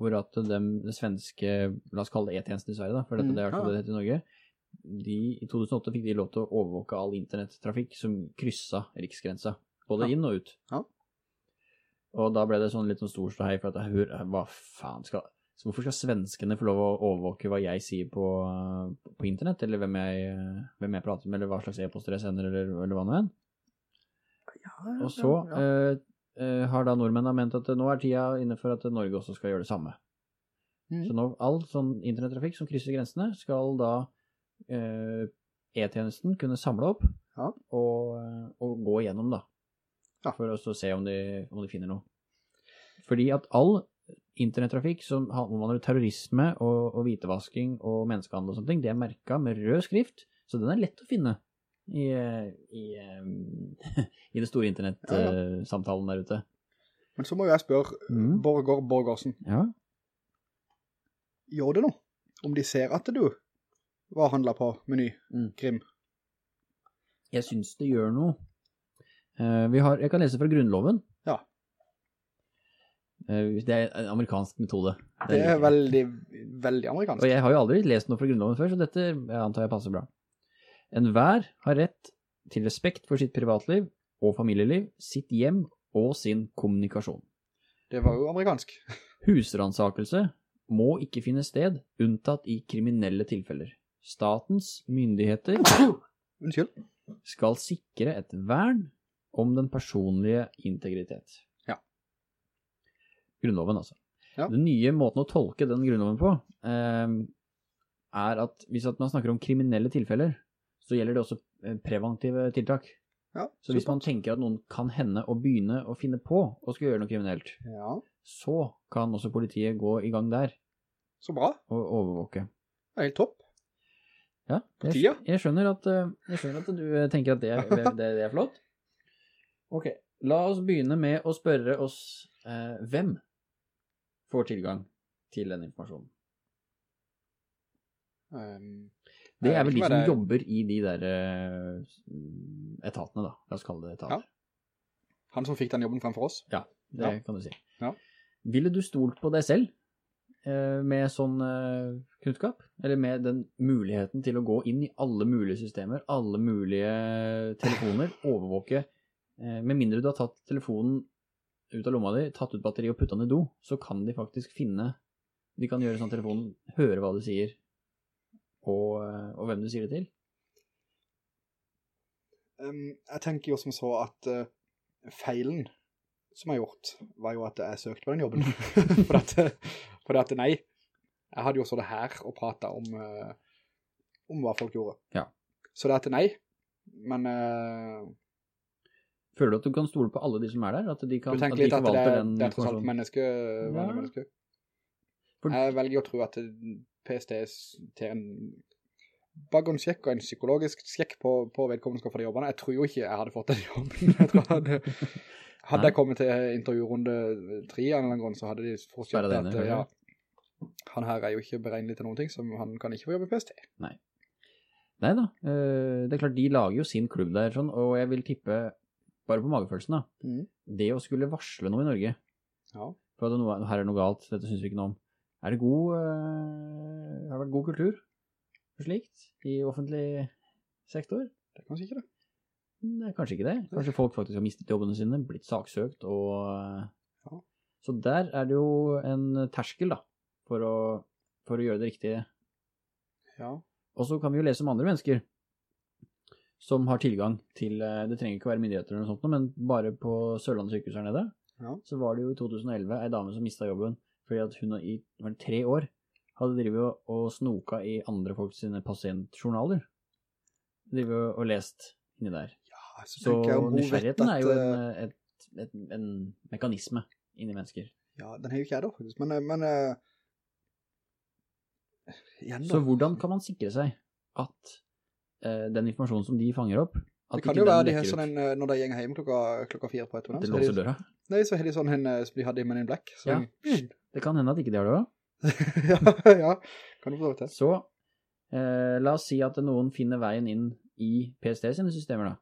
Speaker 1: hvor at de, de, svenske, la oss kalle det E-tjenesten i Sverige da, for dette
Speaker 2: Mm,
Speaker 1: det er i hvert fall det det heter i Norge, de, i 2008 fikk de lov til å overvåke all internettrafikk som kryssa riksgrensa, både
Speaker 2: Ja.
Speaker 1: inn og ut.
Speaker 2: Ja.
Speaker 1: Og da ble det sånn litt sånn stor ståhei for at hør, hva faen skal, så hvorfor skal svenskene få lov å overvåke hva jeg sier på, på internett, eller hvem jeg, hvem jeg prater med, eller hva slags e-poster jeg sender, eller, eller hva nå enn? Og så
Speaker 2: ja, ja.
Speaker 1: eh, eh, har da nordmennene ment at nå er tida inne for at Norge også skal gjøre det samme.
Speaker 2: Mm.
Speaker 1: Så nå all sånn internettrafikk som krysser grensene, skal da eh, E-tjenesten kunne samle opp
Speaker 2: Ja.
Speaker 1: og, eh, og gå igjennom, da.
Speaker 2: Ja.
Speaker 1: For å se om de, om de finner noe. Fordi at all internettrafikk som omhandler terrorisme og, og hvitevasking og menneskehandel og sånne ting, det er merka med rød skrift, så den er lett å finne i, eh, i, eh, *laughs* i det store
Speaker 2: Ja,
Speaker 1: internettsamtalen der ute.
Speaker 2: Men så må jeg spørre,
Speaker 1: Mm.
Speaker 2: Borger Borgersen,
Speaker 1: Ja.
Speaker 2: gjør det noe? Om de ser at du var handla på meny,
Speaker 1: Mm.
Speaker 2: Grim.
Speaker 1: Jeg synes det gjør noe. Eh, vi har, jeg kan lese fra Grunnloven.
Speaker 2: Ja.
Speaker 1: Eh, det er en amerikansk metode.
Speaker 2: Det
Speaker 1: liker
Speaker 2: er veldig, veldig amerikansk.
Speaker 1: Og jeg har jo aldri lest noe fra Grunnloven før, så dette jeg antar jeg passer bra. Enhver har rett til respekt for sitt privatliv og familieliv, sitt hjem og sin kommunikasjon.
Speaker 2: Det var jo amerikansk. *laughs*
Speaker 1: Husransakelse må ikke finne sted, unntatt i kriminelle tilfeller. Statens myndigheter *coughs* skal sikre et vern om den personlige integritet.
Speaker 2: Ja.
Speaker 1: Grunnloven, altså.
Speaker 2: Ja.
Speaker 1: Den nye måten å tolke den grunnloven på, eh, er at hvis at man snakker om kriminelle tilfeller, så gjelder det også eh, preventive tiltak.
Speaker 2: Ja,
Speaker 1: Så hvis man tenker at noen kan hende å begynne å finne på å skulle gjøre noe kriminelt,
Speaker 2: Ja,
Speaker 1: så kan også politiet gå i gang der
Speaker 2: så bra.
Speaker 1: og overvåke.
Speaker 2: Det er helt topp.
Speaker 1: Ja, jeg, jeg, skjønner at, eh, jeg skjønner at du eh, tenker at det er, det, det er flott. Ok, la oss begynne med å spørre oss eh, hvem får tilgang til den informasjonen.
Speaker 2: Um,
Speaker 1: Det er vel de som
Speaker 2: det er.
Speaker 1: jobber i de der uh, etatene da, la oss kalle det etater.
Speaker 2: Han som fikk den jobben fremfor oss.
Speaker 1: Ja, det
Speaker 2: Ja.
Speaker 1: kan du si.
Speaker 2: Ja.
Speaker 1: Ville du stolt på deg selv med sånn eh, kunnskap? Eller med den muligheten til å gå inn i alle mulige systemer, alle mulige telefoner, *laughs* overvåke, eh, med mindre du har tatt telefonen ut av lomma di, tatt ut batteri og puttet den i do, så kan de faktisk finne, de kan gjøre sånn telefonen hører hva du sier, og, eh, og hvem du sier det til.
Speaker 2: Um, jeg tenker jo som så at uh, feilen som jeg har gjort, var jo at jeg søkte på den jobben. *laughs* for, at, for at nei, jeg hadde jo så det her og pratet om, uh, om hva folk gjorde.
Speaker 1: Ja.
Speaker 2: Så det at nei, men uh,
Speaker 1: Føler du at du kan stole på alle de som er der? At de, kan,
Speaker 2: du
Speaker 1: at
Speaker 2: tenker
Speaker 1: de
Speaker 2: litt at det er, det er tross alt menneske,
Speaker 1: Ja.
Speaker 2: menneske.
Speaker 1: For-
Speaker 2: Jeg velger å tro at PST til en baggrunnsjekk og en psykologisk sjekk på, på vedkommende skal få de jobbene. Jeg tror jo ikke jeg hadde fått den jobben. *laughs* Jeg tror jeg hadde, hadde
Speaker 1: Nei.
Speaker 2: jeg kommet til intervjurunde 3 av en eller annen grunn, så hadde de forstått at ja, han her er jo ikke beregnelig til noen ting, så han kan ikke få jobbe i PST.
Speaker 1: Nei da, eh, det er klart de lager jo sin klubb der, sånn, og jeg vil tippe, bare på magefølelsen da,
Speaker 2: mm.
Speaker 1: det å skulle varsle noe i Norge,
Speaker 2: Ja.
Speaker 1: for at noe, her er noe galt, dette synes vi ikke noe om, er det god, øh, har det vært god kultur for slikt i offentlig sektor?
Speaker 2: Det er kanskje ikke det.
Speaker 1: Nei, kanskje ikke det. Kanskje folk faktisk har mistet jobbene sine, blitt saksøkt, og... eh,
Speaker 2: Ja.
Speaker 1: Så der er det jo en terskel da, for å, for å gjøre det riktige.
Speaker 2: Ja.
Speaker 1: Og så kan vi jo lese om andre mennesker som har tilgang til, eh, det trenger ikke å være myndigheter eller noe sånt, men bare på Sørlandet sykehus her nede,
Speaker 2: Ja.
Speaker 1: så var det jo i 2011 ei dame som mistet jobben, fordi at hun i tre år hadde drivet og, snoka i andre folks sine pasientjournaler. Drivet og, og lest inni der.
Speaker 2: Så,
Speaker 1: Så nysgjerrigheten er jo en,
Speaker 2: eh,
Speaker 1: et, et, en mekanisme inni mennesker.
Speaker 2: Ja, den har jo ikke jeg da, faktisk. Men, eh, men uh, igjen da.
Speaker 1: Så hvordan kan man sikre seg at uh, den informasjonen som de fanger opp, at
Speaker 2: Det kan jo være de har sånn en, når de gjenger hjem klokka, klokka fire på et
Speaker 1: eller
Speaker 2: annet. Det
Speaker 1: låser døra.
Speaker 2: Nei, så har de sånn en, som de hadde i Men in Black. Så,
Speaker 1: Ja. Det kan hende at ikke de har det også. *laughs*
Speaker 2: ja, ja, kan du få lov til.
Speaker 1: Så eh, la oss si at noen finner veien inn i PST sine systemer da.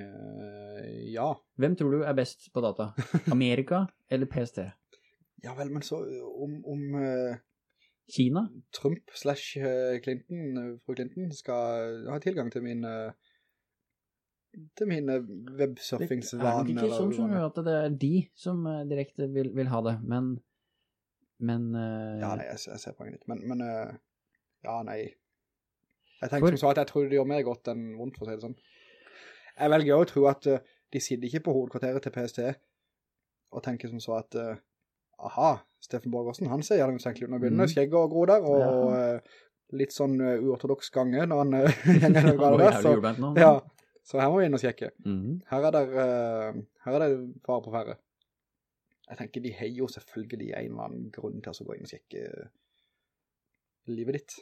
Speaker 2: Eh, ja.
Speaker 1: Hvem tror du er best på data? *laughs* Amerika eller PST?
Speaker 2: Ja vel, men så om, om uh,
Speaker 1: Kina?
Speaker 2: Trump slash eh, Clinton, fru Clinton, skal ha tilgang til min uh, til mine
Speaker 1: Det er nok ikke sånn som du, at det er de som direkte vil, vil ha det, men, men
Speaker 2: Ja, nei, jeg, jeg ser poenget ditt, men, men ja, nei. Jeg
Speaker 1: For-
Speaker 2: tenker som så at jeg tror det gjør mer godt enn vondt, for å si det sånn. Jeg velger også å tro at eh, de sitter ikke på hovedkvarteret til PST og tenker som så at eh, aha, Steffen Borgersen, han ser gjerne mistenkelig ut. Nå begynner
Speaker 1: mm.
Speaker 2: skjegget å gro der, og,
Speaker 1: Ja.
Speaker 2: og eh, litt sånn uortodoks gange når han *laughs* gjenger noe
Speaker 1: går
Speaker 2: der. Så, ja, så her må vi inn og sjekke.
Speaker 1: Mm.
Speaker 2: Her er det, her er det fare på færre. Jeg tenker de har jo selvfølgelig en eller annen grunn til å gå inn og sjekke livet ditt.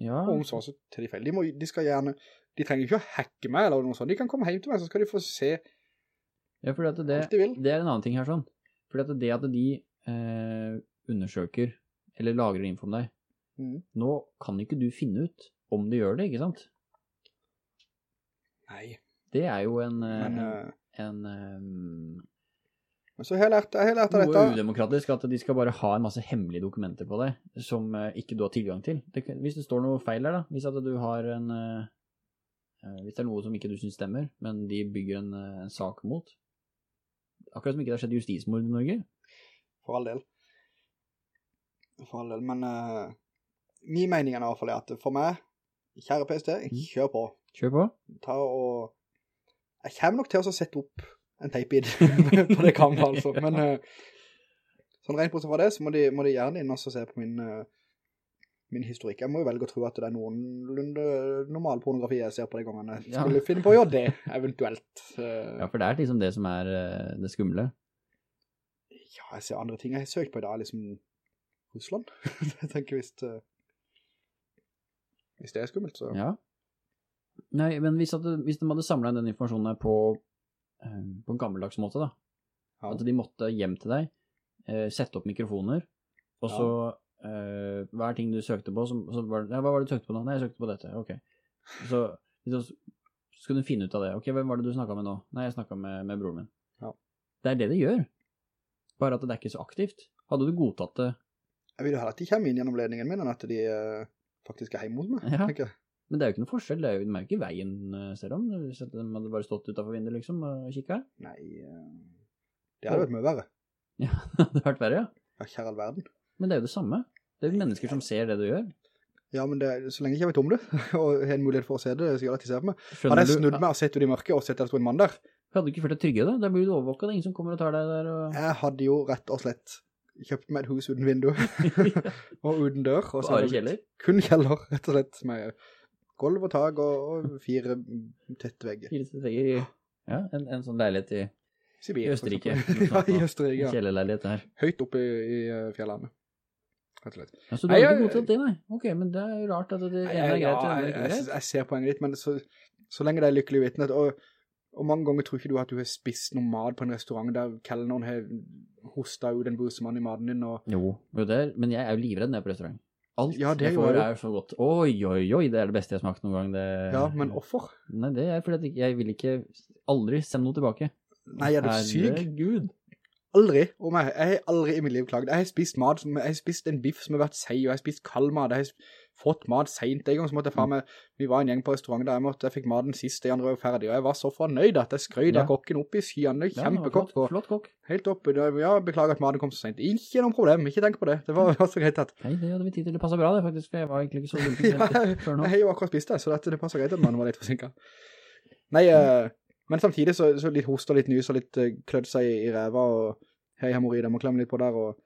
Speaker 1: Ja,
Speaker 2: Og hun så, så til de må, de skal gjerne, de trenger ikke å hacke meg eller noe sånt. De kan komme hjem til meg, så skal de få se
Speaker 1: ja at det,
Speaker 2: alt de vil.
Speaker 1: det er en annen ting her sånn. Fordi at det at de eh, undersøker, eller lagrer info om deg,
Speaker 2: Mm.
Speaker 1: Nå kan ikke du finne ut om de gjør det, ikke sant?
Speaker 2: Nei,
Speaker 1: Det er jo en, eh,
Speaker 2: men,
Speaker 1: en,
Speaker 2: eh,
Speaker 1: en
Speaker 2: men så har jeg lært, jeg har lært av
Speaker 1: noe
Speaker 2: dette.
Speaker 1: udemokratisk at de skal bare ha en masse hemmelige dokumenter på deg som eh, ikke du har tilgang til. Det, hvis det står noe feil der da, hvis at du har en, eh, eh, hvis det er noe som ikke du synes stemmer, men de bygger en, en sak mot, akkurat som ikke det har skjedd justismord i Norge.
Speaker 2: For all del. For all del, men uh, min mening er i hvert fall at for meg, kjære PST,
Speaker 1: Mm.
Speaker 2: kjør på.
Speaker 1: Kjør på.
Speaker 2: Ta og... Jeg kommer nok til å sette opp en teipid *laughs* på det kameraet, altså. Men *laughs* uh, sånn rent bortsett fra det, så må de, må de gjerne inn og se på min, uh, min historikk. Jeg må jo velge å tro at det er noenlunde normal pornografi jeg ser på de gangene. Jeg
Speaker 1: Ja.
Speaker 2: skulle finne på å gjøre det, eventuelt. Uh,
Speaker 1: Ja, for det er liksom det som er det skumle.
Speaker 2: Ja, jeg ser andre ting jeg har søkt på i dag, liksom Russland. *laughs* jeg tenker hvis, hvis det er skummelt, så...
Speaker 1: Ja. Nei, men hvis, at, hvis de hadde samlet den informasjonen på, på en gammeldags måte da,
Speaker 2: Ja.
Speaker 1: at de måtte hjem til deg, eh, sette opp mikrofoner, og så eh, hver ting du søkte på, så, så var det, ja, hva var det du søkte på nå? Nei, jeg søkte på dette, ok. Så, så skulle du finne ut av det. Ok, hvem var det du snakket med nå? Nei, jeg snakket med, med broren min.
Speaker 2: Ja.
Speaker 1: Det er det det gjør. Bare at det er ikke så aktivt. Hadde du godtatt det?
Speaker 2: Jeg vil jo heller at de kommer inn gjennom ledningen min, enn at de uh, faktisk er hjemme hos meg,
Speaker 1: Ja.
Speaker 2: tenker jeg.
Speaker 1: Men det er jo ikke noe forskjell, det er jo, de er jo ikke i veien, eh, ser de. Hvis de hadde bare stått utenfor vinduet liksom og kikket.
Speaker 2: Nei, uh, det hadde vært mye verre. *laughs*
Speaker 1: Ja, det hadde vært verre, ja.
Speaker 2: Ja, kjære all verden.
Speaker 1: Men det er jo det samme. Det er jo mennesker som ser det du gjør.
Speaker 2: Ja, men det, så lenge jeg ikke vet om det, og har en mulighet for å se det, så gjør det at de ser på meg. Hadde jeg snudd meg og sett ut i mørket og sett at det stod en mann der,
Speaker 1: Hadde du ikke følt deg trygge da? Da blir du overvåket, det er ingen som kommer og tar deg der. Og...
Speaker 2: jeg hadde jo rett og slett kjøpt meg et hus uten vindu, *laughs* *laughs* og uten dør. Og
Speaker 1: Bare kjeller.
Speaker 2: Kun kjeller, rett og slett, med gulv og tag og, og fire tette vegger.
Speaker 1: Fire steder i ja, en, en sånn leilighet i
Speaker 2: Sibir,
Speaker 1: I Østerrike. *laughs*
Speaker 2: Ja, i Østerrike, ja.
Speaker 1: kjellerleilighet der.
Speaker 2: Høyt oppe i, i eh, fjellene. Rett og slett.
Speaker 1: Ja, så du har ikke
Speaker 2: jeg-
Speaker 1: godtatt det, nei? Ok, men det er jo rart at det ene er greit,
Speaker 2: ja,
Speaker 1: det andre
Speaker 2: jeg,
Speaker 1: er
Speaker 2: jeg, jeg ser poenget ditt, men så, så lenge det er lykkelig vittnet, og, og mange ganger tror ikke du at du har spist noe mat på en restaurant der kelneren har hostet ut en busemann i maten din, og
Speaker 1: Jo, jo det er, men jeg er jo livredd når jeg er på restaurant. Alt
Speaker 2: Ja, det
Speaker 1: får er så godt. Oi, oi, oi, det er det beste jeg har smakt noen gang. Det...
Speaker 2: ja, men offer.
Speaker 1: Nei, det er fordi jeg- vil ikke aldri sende noe tilbake.
Speaker 2: Nei, er du syk?
Speaker 1: Herregud.
Speaker 2: Aldri, om jeg, jeg har aldri i mitt liv klaget. Jeg har spist mat, som, jeg har spist en biff som har vært seig, og jeg har spist kald mat, jeg har fått mat sent. En gang så måtte jeg faen meg, vi var en gjeng på restaurant der jeg måtte, jeg fikk maten sist, det andre var ferdig, og jeg var så fornøyd at jeg skrøyd
Speaker 1: Ja.
Speaker 2: av kokken opp i skyene,
Speaker 1: Ja,
Speaker 2: kjempekokk,
Speaker 1: flott, flott kokk.
Speaker 2: helt opp, ja, beklager at maten kom så sent. Ikke noen problem, ikke tenk på det, det *laughs* var, så greit at,
Speaker 1: Nei, det hadde vi tid til. Det passet bra det, faktisk, for jeg var egentlig ikke så *laughs*
Speaker 2: ja, jeg,
Speaker 1: før nå.
Speaker 2: jeg har jo akkurat spist det, så dette, det passet greit at mannen var litt forsinket. Nei, uh, men samtidig så, så litt host og litt nys og litt uh, klødd seg i, i ræva, og hei hemorrhoid, jeg må klemme litt på der, og,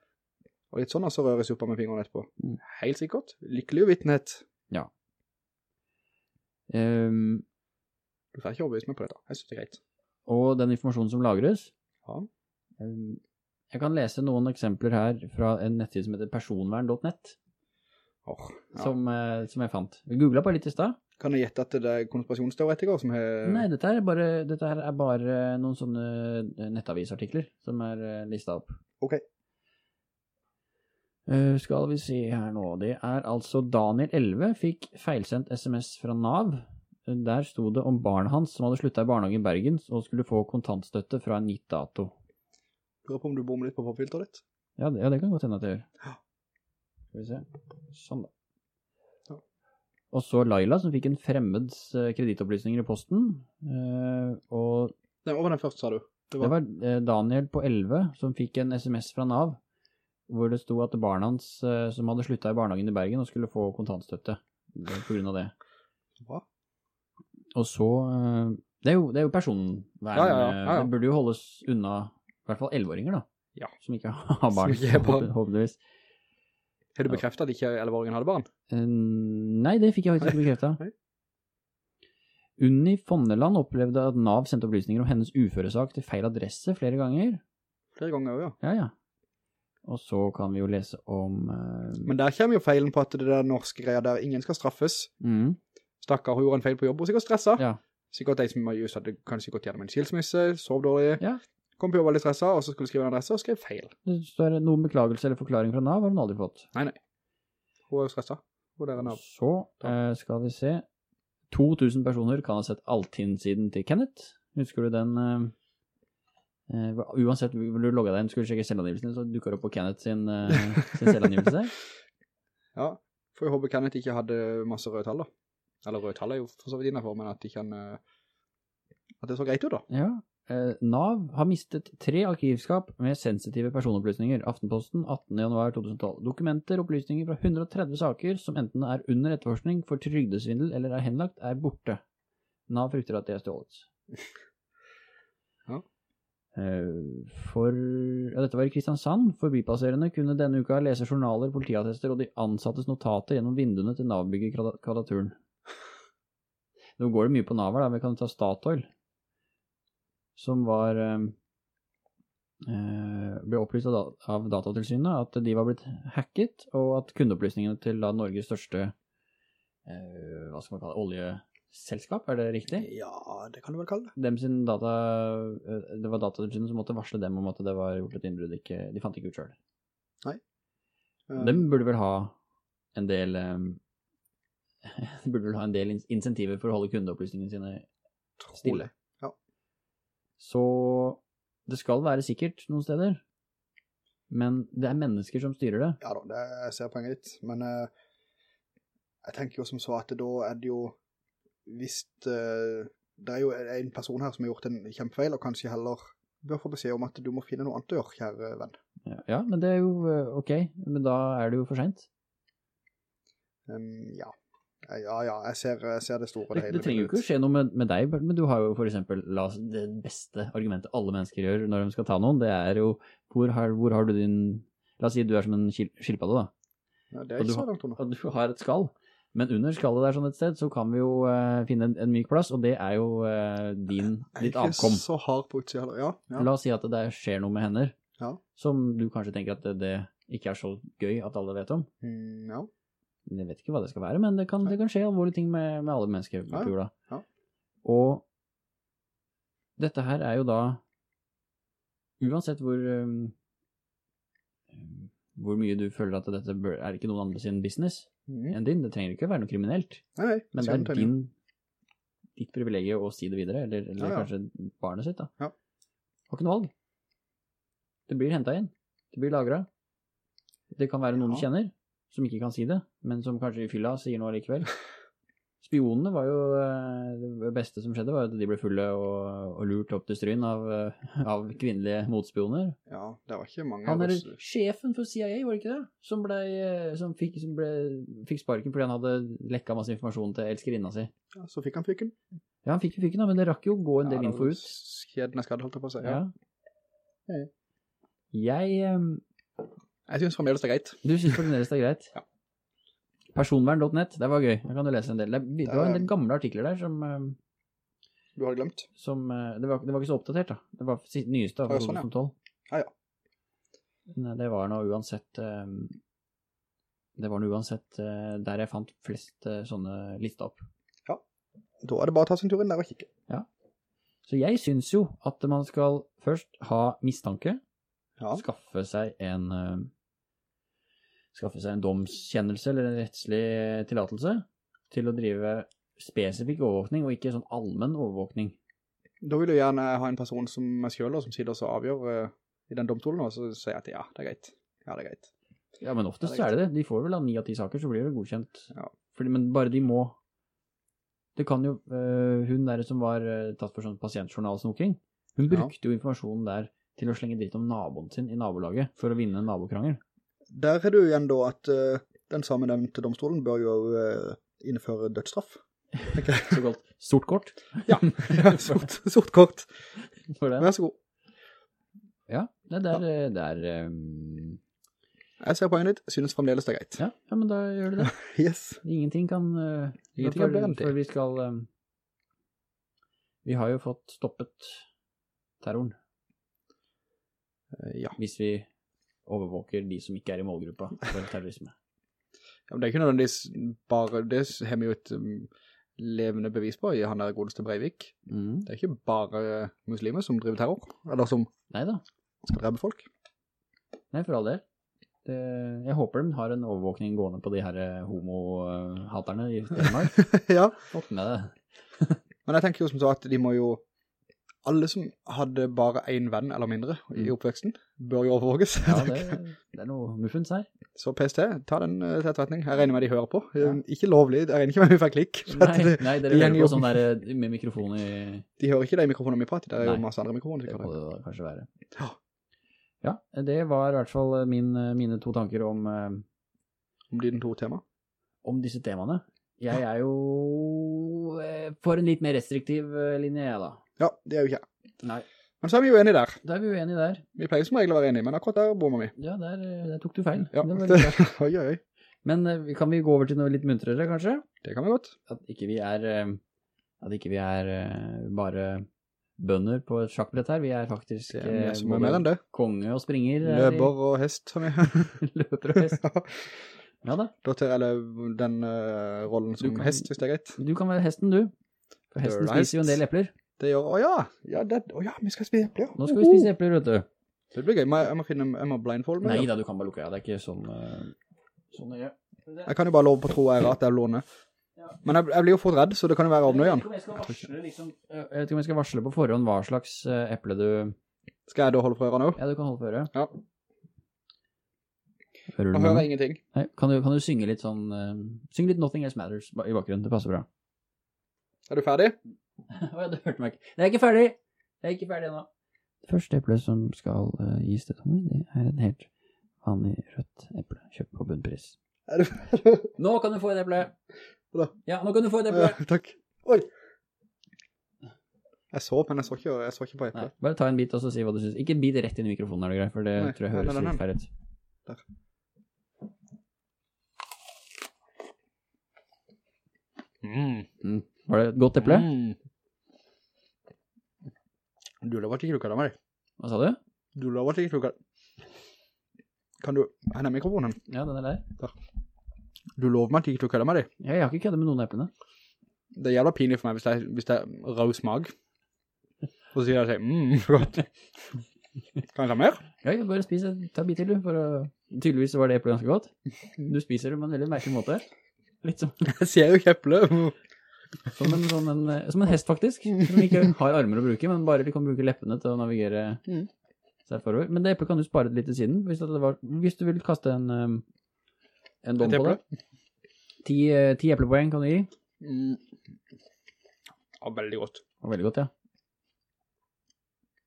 Speaker 2: og litt sånn, og så rører suppa med fingrene etterpå.
Speaker 1: Mm.
Speaker 2: Helt sikkert. Lykkelig uvitenhet.
Speaker 1: Ja.
Speaker 2: Um, Du får ikke overbevist meg på dette. Jeg synes det er greit.
Speaker 1: og den informasjonen som lagres,
Speaker 2: Ja.
Speaker 1: Um, jeg kan lese noen eksempler her fra en nettside som heter personvern.net,
Speaker 2: Åh, ja.
Speaker 1: som, uh, som jeg fant. Vi googlet bare litt i sted.
Speaker 2: Kan jeg gjette at det er konspirasjonsteoretiker som har...
Speaker 1: Nei, dette er bare, dette er bare noen sånne nettavisartikler som er eh, listet opp.
Speaker 2: Ok.
Speaker 1: Eh, skal vi se her nå. Det er altså Daniel 11 fikk feilsendt SMS fra Nav. Der sto det om barnet hans som hadde sluttet i barnehagen i Bergen og skulle få kontantstøtte fra en gitt dato.
Speaker 2: Lurer på om du bommer litt på popfilteret ditt.
Speaker 1: Ja, det, ja, det kan godt hende at jeg gjør. Skal vi se. Sånn da. Og så Laila som fikk en fremmeds eh, kredittopplysninger i posten. Eh, og
Speaker 2: Nei, hva var den først, sa du? Det
Speaker 1: det
Speaker 2: var...
Speaker 1: var eh, Daniel på 11 som fikk en SMS fra Nav, hvor det sto at barna hans eh, som hadde sluttet i barnehagen i Bergen og skulle få kontantstøtte på grunn av det.
Speaker 2: Hva?
Speaker 1: Og så, eh, det er jo, det er jo personvern,
Speaker 2: Ja, ja, ja,
Speaker 1: det burde jo holdes unna, i hvert fall 11-åringer da,
Speaker 2: Ja.
Speaker 1: som ikke *laughs* har barn,
Speaker 2: håpentligvis. har barn.
Speaker 1: håpeligvis.
Speaker 2: Har du bekreftet at ikke 11-åringen hadde barn?
Speaker 1: Eh, Nei, det fikk jeg faktisk ikke bekreftet.
Speaker 2: Nei.
Speaker 1: Unni Fonneland opplevde at Nav sendte opplysninger om hennes uføresak til feil adresse flere ganger.
Speaker 2: Flere ganger, ja.
Speaker 1: Ja, ja. Og så kan vi jo lese om... uh,
Speaker 2: Men der kommer jo feilen på at det der norske greia der ingen skal straffes.
Speaker 1: mm,
Speaker 2: Stakkar, hun gjorde en feil på jobb, og sikkert stresset.
Speaker 1: ja,
Speaker 2: Sikkert de som just hadde kanskje gått gjennom en skilsmisse, sov dårlig,
Speaker 1: ja.
Speaker 2: kom på jobb veldig stresset, og så skulle skrive en adresse, og skrev feil.
Speaker 1: Det står noen beklagelse eller forklaring fra Nav har hun aldri fått.
Speaker 2: Nei, nei. hun er jo stresset. Hun er Nav.
Speaker 1: Så uh, skal vi se. 2000 personer kan ha sett Altinn-siden til Kenneth. Husker du den? Eh, eh, uansett hvor du logge deg inn, skulle du sjekke selvangivelsen, så dukker det opp på Kenneth sin, uh, *laughs* sin selvangivelse.
Speaker 2: Ja, for jeg håper Kenneth ikke hadde masse røde tall da. Eller røde tall er jo for så vidt innenfor, men at de kan, eh, At det så greit ut da.
Speaker 1: Ja. Uh, Nav har mistet tre arkivskap med sensitive personopplysninger. Aftenposten 18. januar 2012. Dokumenter og opplysninger fra 130 saker som enten er under etterforskning for trygdesvindel eller er henlagt, er borte. Nav frykter at det er stjålet. Eh, For, ja, dette var i Kristiansand. Forbipasserende kunne denne uka lese journaler, politiattester og de ansattes notater gjennom vinduene til Nav-bygget i Kvadraturen. Nå går det mye på Nav her, da. Vi kan ta Statoil som var eh, eh, ble opplyst av, av Datatilsynet at de var blitt hacket, og at kundeopplysningene til da Norges største eh, hva skal man kalle det, oljeselskap, er det riktig?
Speaker 2: Ja, det kan du vel kalle det.
Speaker 1: Dem sin data, eh, det var Datatilsynet som måtte varsle dem om at det var gjort et innbrudd, ikke, de fant ikke ut selv.
Speaker 2: Eh,
Speaker 1: Dem burde vel ha en del um, *laughs* de burde vel ha en del ins- insentiver for å holde kundeopplysningene sine stille.
Speaker 2: Ja.
Speaker 1: Så det skal være sikkert noen steder, men det er mennesker som styrer det.
Speaker 2: Ja da, det, ser poenget ditt, men uh, jeg tenker jo som så at da er det jo, hvis eh, det er jo en person her som har gjort en kjempefeil, og kanskje heller bør få beskjed om at du må finne noe annet å gjøre, kjære venn.
Speaker 1: Ja, ja, men det er jo eh, ok, men da er det jo for sent.
Speaker 2: Um, ja. ja, ja, jeg ser, jeg ser det store.
Speaker 1: Det, det trenger jo ikke å skje noe med, med deg, men du har jo for eksempel, la oss, det beste argumentet alle mennesker gjør når de skal ta noen, det er jo, hvor har, hvor har du din, la oss si du er som en skil, skilpadde da,
Speaker 2: Ja, det er ikke så langt under.
Speaker 1: og du har et skall, men under skallet der sånn et sted, så kan vi jo uh, finne en, en myk plass, og det er jo uh, din, ditt avkom.
Speaker 2: ikke så hard på utsida. Ja, ja.
Speaker 1: La oss si at det der skjer noe med hender,
Speaker 2: Ja.
Speaker 1: som du kanskje tenker at det, det ikke er så gøy at alle vet om.
Speaker 2: Mm, ja.
Speaker 1: Jeg vet ikke hva det skal være, men det kan, det kan skje alvorlige ting med, med alle mennesker på jorda.
Speaker 2: ja.
Speaker 1: Og dette her er jo da, uansett hvor, um, hvor mye du føler at dette bør, er ikke noen andre sin business
Speaker 2: Mm.
Speaker 1: enn din, det trenger ikke være noe kriminelt,
Speaker 2: Nei,
Speaker 1: men det er din, ditt privilegium å si det videre, eller, eller
Speaker 2: Ja, ja.
Speaker 1: kanskje barnet sitt da.
Speaker 2: Ja.
Speaker 1: Har ikke noe valg. Det blir hentet inn, det blir lagret. Det kan være noen du kjenner, som ikke kan si det, men som kanskje i fylla sier noe likevel. *laughs* Spionene var jo eh, det beste som skjedde, var at de ble fulle og, og lurt opp til stryn av, eh, av kvinnelige motspioner.
Speaker 2: Ja, det var ikke mange
Speaker 1: Han er sjefen for CIA, var det ikke det? Som, ble, eh, som, fikk, som ble, fikk sparken fordi han hadde lekka masse informasjon til elskerinna si.
Speaker 2: Ja, så fikk han fyken.
Speaker 1: Ja, han fikk fyken men det rakk jo å gå en del
Speaker 2: ja,
Speaker 1: info ut.
Speaker 2: Skjedene skadd, holdt jeg på å si. Ja.
Speaker 1: Ja.
Speaker 2: Ja.
Speaker 1: Jeg, um...
Speaker 2: Jeg synes fremdeles det er greit.
Speaker 1: du synes fremdeles det er greit?
Speaker 2: Ja.
Speaker 1: Personvern.net, det var gøy. Da kan du lese en del. Det, var en del gamle artikler der som, eh,
Speaker 2: Du har glemt.
Speaker 1: som eh, det, var, det var ikke så oppdatert da. Det var nyeste
Speaker 2: Ja,
Speaker 1: fra
Speaker 2: sånn, ja.
Speaker 1: 2012.
Speaker 2: Ja, ja.
Speaker 1: Nei, det var nå uansett eh, Det var nå uansett eh, der jeg fant flest eh, sånne lister opp.
Speaker 2: Ja, Da er det bare å ta sin tur inn der og kikke.
Speaker 1: Så jeg synes jo at man skal først ha mistanke,
Speaker 2: Ja.
Speaker 1: skaffe seg en eh, skaffe seg en domskjennelse eller en rettslig tillatelse til å drive spesifikk overvåkning, og ikke sånn allmenn overvåkning.
Speaker 2: Da vil du gjerne ha en person som meg selv, som sitter og avgjør uh, i den domstolen, og så sier at ja, det er greit. Ja, det er greit.
Speaker 1: Ja, men oftest
Speaker 2: Ja, det
Speaker 1: er
Speaker 2: er
Speaker 1: det det. De får vel av ni av ti saker, så blir det godkjent.
Speaker 2: Ja.
Speaker 1: Fordi, men bare de må Det kan jo uh, Hun der som var uh, tatt for sånn pasientjournalsnoking, hun
Speaker 2: Ja.
Speaker 1: brukte jo informasjonen der til å slenge dritt om naboen sin i nabolaget for å vinne en nabokrangel.
Speaker 2: Der er det jo igjen da at uh, den samme nevnte domstolen bør jo uh, innføre dødsstraff. Okay. så
Speaker 1: Såkalt sort kort
Speaker 2: ja, *laughs* ja sort, sort kort.
Speaker 1: for det.
Speaker 2: Vær så god.
Speaker 1: Ja, det er, eh, det er um,
Speaker 2: Jeg ser poenget ditt, synes fremdeles det er greit.
Speaker 1: ja, ja, men da gjør du det. *laughs*
Speaker 2: Yes.
Speaker 1: Ingenting kan uh,
Speaker 2: Ingenting er enn det.
Speaker 1: For vi skal um, Vi har jo fått stoppet terroren
Speaker 2: Eh, ja.
Speaker 1: hvis vi overvåker de som ikke er i målgruppa for terrorisme. *laughs*
Speaker 2: ja, men det er ikke nødvendigvis bare, det har vi jo et um, levende bevis på i han der godeste Breivik.
Speaker 1: Mm.
Speaker 2: Det er ikke bare muslimer som driver terror, eller som
Speaker 1: Neida.
Speaker 2: skal drepe folk.
Speaker 1: Nei, for all del. Det, jeg håper de har en overvåkning gående på de her homohaterne i Danmark. *laughs*
Speaker 2: ja,
Speaker 1: Fått med det. *laughs*
Speaker 2: men jeg tenker jo som så at de må jo, alle som hadde bare en venn eller mindre i
Speaker 1: Mm.
Speaker 2: oppveksten, bør jo overvåges.
Speaker 1: Ja, *laughs* det, det er noe muffens her.
Speaker 2: Så PST, ta den tettretning. til etterretning. Jeg regner med de hører på. Ja. Ikke lovlig, jeg regner ikke med vi får klikk. *laughs*
Speaker 1: Nei,
Speaker 2: det-
Speaker 1: nei
Speaker 2: dere
Speaker 1: dere hører på sånn der eh, med mikrofon i...
Speaker 2: De hører ikke de mikrofonene vi prater, det er jo masse andre mikrofoner.
Speaker 1: Det må det kanskje være.
Speaker 2: Ja.
Speaker 1: Ja, det var i hvert fall eh, min, mine to tanker om, eh,
Speaker 2: Om de to tema.
Speaker 1: om disse temaene. Jeg er jo eh, for en litt mer restriktiv eh, linje, jeg da.
Speaker 2: Ja, det er jo ikke.
Speaker 1: Nei,
Speaker 2: Men så er vi jo enige der.
Speaker 1: da er vi uenige der.
Speaker 2: Vi pleier som regel å være enige, men akkurat der bommer vi.
Speaker 1: Ja, der, eh, der tok du feil.
Speaker 2: Ja, *laughs* oi, oi.
Speaker 1: Men eh, kan vi gå over til noe litt muntrere, kanskje?
Speaker 2: Det kan vi godt.
Speaker 1: At ikke vi er, eh, at ikke vi er bare bønder på et sjakkbrett her. Vi er faktisk
Speaker 2: er det.
Speaker 1: konge og springer. Løber
Speaker 2: Løper og hest, som jeg *laughs* *laughs*
Speaker 1: Løper og hest. Ja da,
Speaker 2: Da tar jeg den uh, rollen som
Speaker 1: kan-
Speaker 2: hest, hvis det er greit.
Speaker 1: du kan være hesten du. For hesten spiser jo en del epler.
Speaker 2: Det gjør, å ja, ja, det, å ja, vi skal spise epler.
Speaker 1: Nå skal vi spise epler, vet du.
Speaker 2: Det blir gøy, må jeg, jeg må finne, jeg må blindfold meg.
Speaker 1: Nei
Speaker 2: da.
Speaker 1: du kan bare lukke ja. Det er ikke sånn, uh, sånn nøye.
Speaker 2: Jeg kan jo bare love på tro ære at jeg låner. Men jeg, jeg blir jo fort redd, så det kan jo være åpne
Speaker 1: Jeg vet ikke om jeg skal varsle, liksom, jeg vet ikke om jeg skal varsle på forhånd hva slags eh, eple du...
Speaker 2: Skal jeg da holde for ørene nå?
Speaker 1: Ja, du kan holde for øret.
Speaker 2: Ja.
Speaker 1: Hører du noe?
Speaker 2: hører ingenting.
Speaker 1: Nei, kan du, kan du synge litt sånn, uh, synge litt Nothing Else Matters i bakgrunnen, det passer bra.
Speaker 2: Er du ferdig? *laughs*
Speaker 1: Åja, du hørte meg ikke. Det er ikke ferdig! Det er ikke ferdig ennå. Det første eplet som skal uh, gis til Tommy, det er en helt vanlig rødt eple, kjøpt på bunnpris.
Speaker 2: Er du ferdig? *laughs*
Speaker 1: Nå kan du få et eple!
Speaker 2: Bra.
Speaker 1: Ja, nå kan du få et eple!
Speaker 2: Ja, takk. Oi. Jeg så, men jeg så ikke, jeg så ikke på
Speaker 1: Nei,
Speaker 2: eplet.
Speaker 1: bare ta en bit og så si hva du synes. Ikke en bit rett inn i mikrofonen, er det greit, for det
Speaker 2: Nei,
Speaker 1: tror jeg høres litt feil ut.
Speaker 2: Der. Mm.
Speaker 1: Mm. Var det et godt eple?
Speaker 2: Mm. Du lover kødder med deg.
Speaker 1: Hva sa du?
Speaker 2: Du lover du kødder. Kan du, her er mikrofonen.
Speaker 1: Ja, den er der.
Speaker 2: Du lover meg kødder meg, det.
Speaker 1: Ja, jeg har ikke kødde med noen eplene.
Speaker 2: Det er jævla pinlig for meg hvis det er, hvis det er rød smag. Og så sier jeg seg, mm, *laughs* godt. Kan jeg ta mer?
Speaker 1: Ja, jeg bare spis, ta en bit til du, for å... Tydeligvis var det eplet ganske godt. Du spiser det på en veldig merkelig måte. Litt som,
Speaker 2: Jeg ser jo ikke eple.
Speaker 1: Som, en, som, en, eh, som en hest faktisk, som ikke *laughs* har armer å bruke, men bare de kan bruke leppene til å navigere
Speaker 2: Mm.
Speaker 1: seg forover. Men det eplet kan du spare litt til siden, hvis, det var, hvis du vil kaste en, en dom på det. Ti, eh, ti eplepoeng kan du gi.
Speaker 2: Mm. Ja, veldig godt.
Speaker 1: Ja, veldig godt, ja.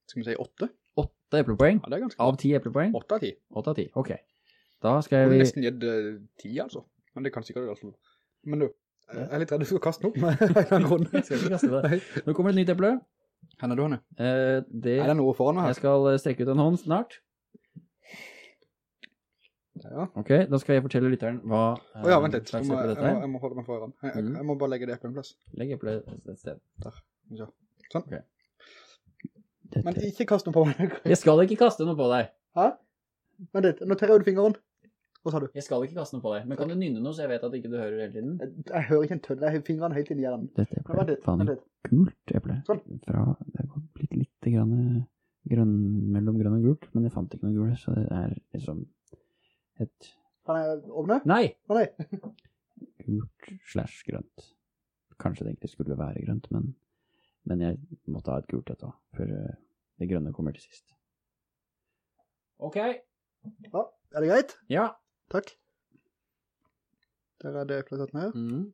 Speaker 2: Skal vi si åtte?
Speaker 1: Åtte eplepoeng
Speaker 2: Ja, det er ganske
Speaker 1: av ti eplepoeng.
Speaker 2: Åtte av ti.
Speaker 1: Åtte av ti, ok. Da skal Vi...
Speaker 2: nesten gjedd eh, ti, altså. Men det kan sikkert være altså. Men du, jeg er litt redd du skal kaste den opp med *laughs* en annen grunn.
Speaker 1: Jeg *laughs* skal ikke kaste det. Nå kommer det et nytt eple.
Speaker 2: Hvor er du, Hanne?
Speaker 1: Eh, det...
Speaker 2: Er det noe foran meg
Speaker 1: Jeg skal eh, strekke ut en hånd snart.
Speaker 2: Ja.
Speaker 1: Ok, da skal jeg fortelle lytteren hva eh,
Speaker 2: oh, ja, vent litt. Jeg må, jeg, må, jeg må holde meg foran. Jeg,
Speaker 1: Mm.
Speaker 2: jeg må bare legge det på en plass.
Speaker 1: Legg eplet et sted. Der.
Speaker 2: Ja. Sånn.
Speaker 1: Dette...
Speaker 2: Men ikke kast noe på meg.
Speaker 1: Jeg skal ikke kaste noe på deg.
Speaker 2: Hæ? Vent litt, nå tar jeg ut fingeren. Hva sa du?
Speaker 1: Jeg skal ikke kaste noe på deg. Men kan du nynne noe, så jeg vet at ikke du hører hele tiden?
Speaker 2: Jeg, jeg hører ikke en tønn, jeg har fingrene helt inn i hjernen.
Speaker 1: Dette eplet,
Speaker 2: litt,
Speaker 1: faen,
Speaker 2: vent
Speaker 1: gult eple.
Speaker 2: Sånn.
Speaker 1: Fra, det har gått blitt litt grann, grønn, mellom grønn og gult, men jeg fant ikke noe gul, så det er liksom et...
Speaker 2: Kan jeg åpne?
Speaker 1: Nei!
Speaker 2: Å nei.
Speaker 1: Gult slash grønt. Kanskje det egentlig skulle være grønt, men, men jeg måtte ha et gult etter for eh, det grønne kommer til sist. Ok.
Speaker 2: Ja, er det greit?
Speaker 1: Ja.
Speaker 2: Takk. Der er det satt ned.
Speaker 1: Mm.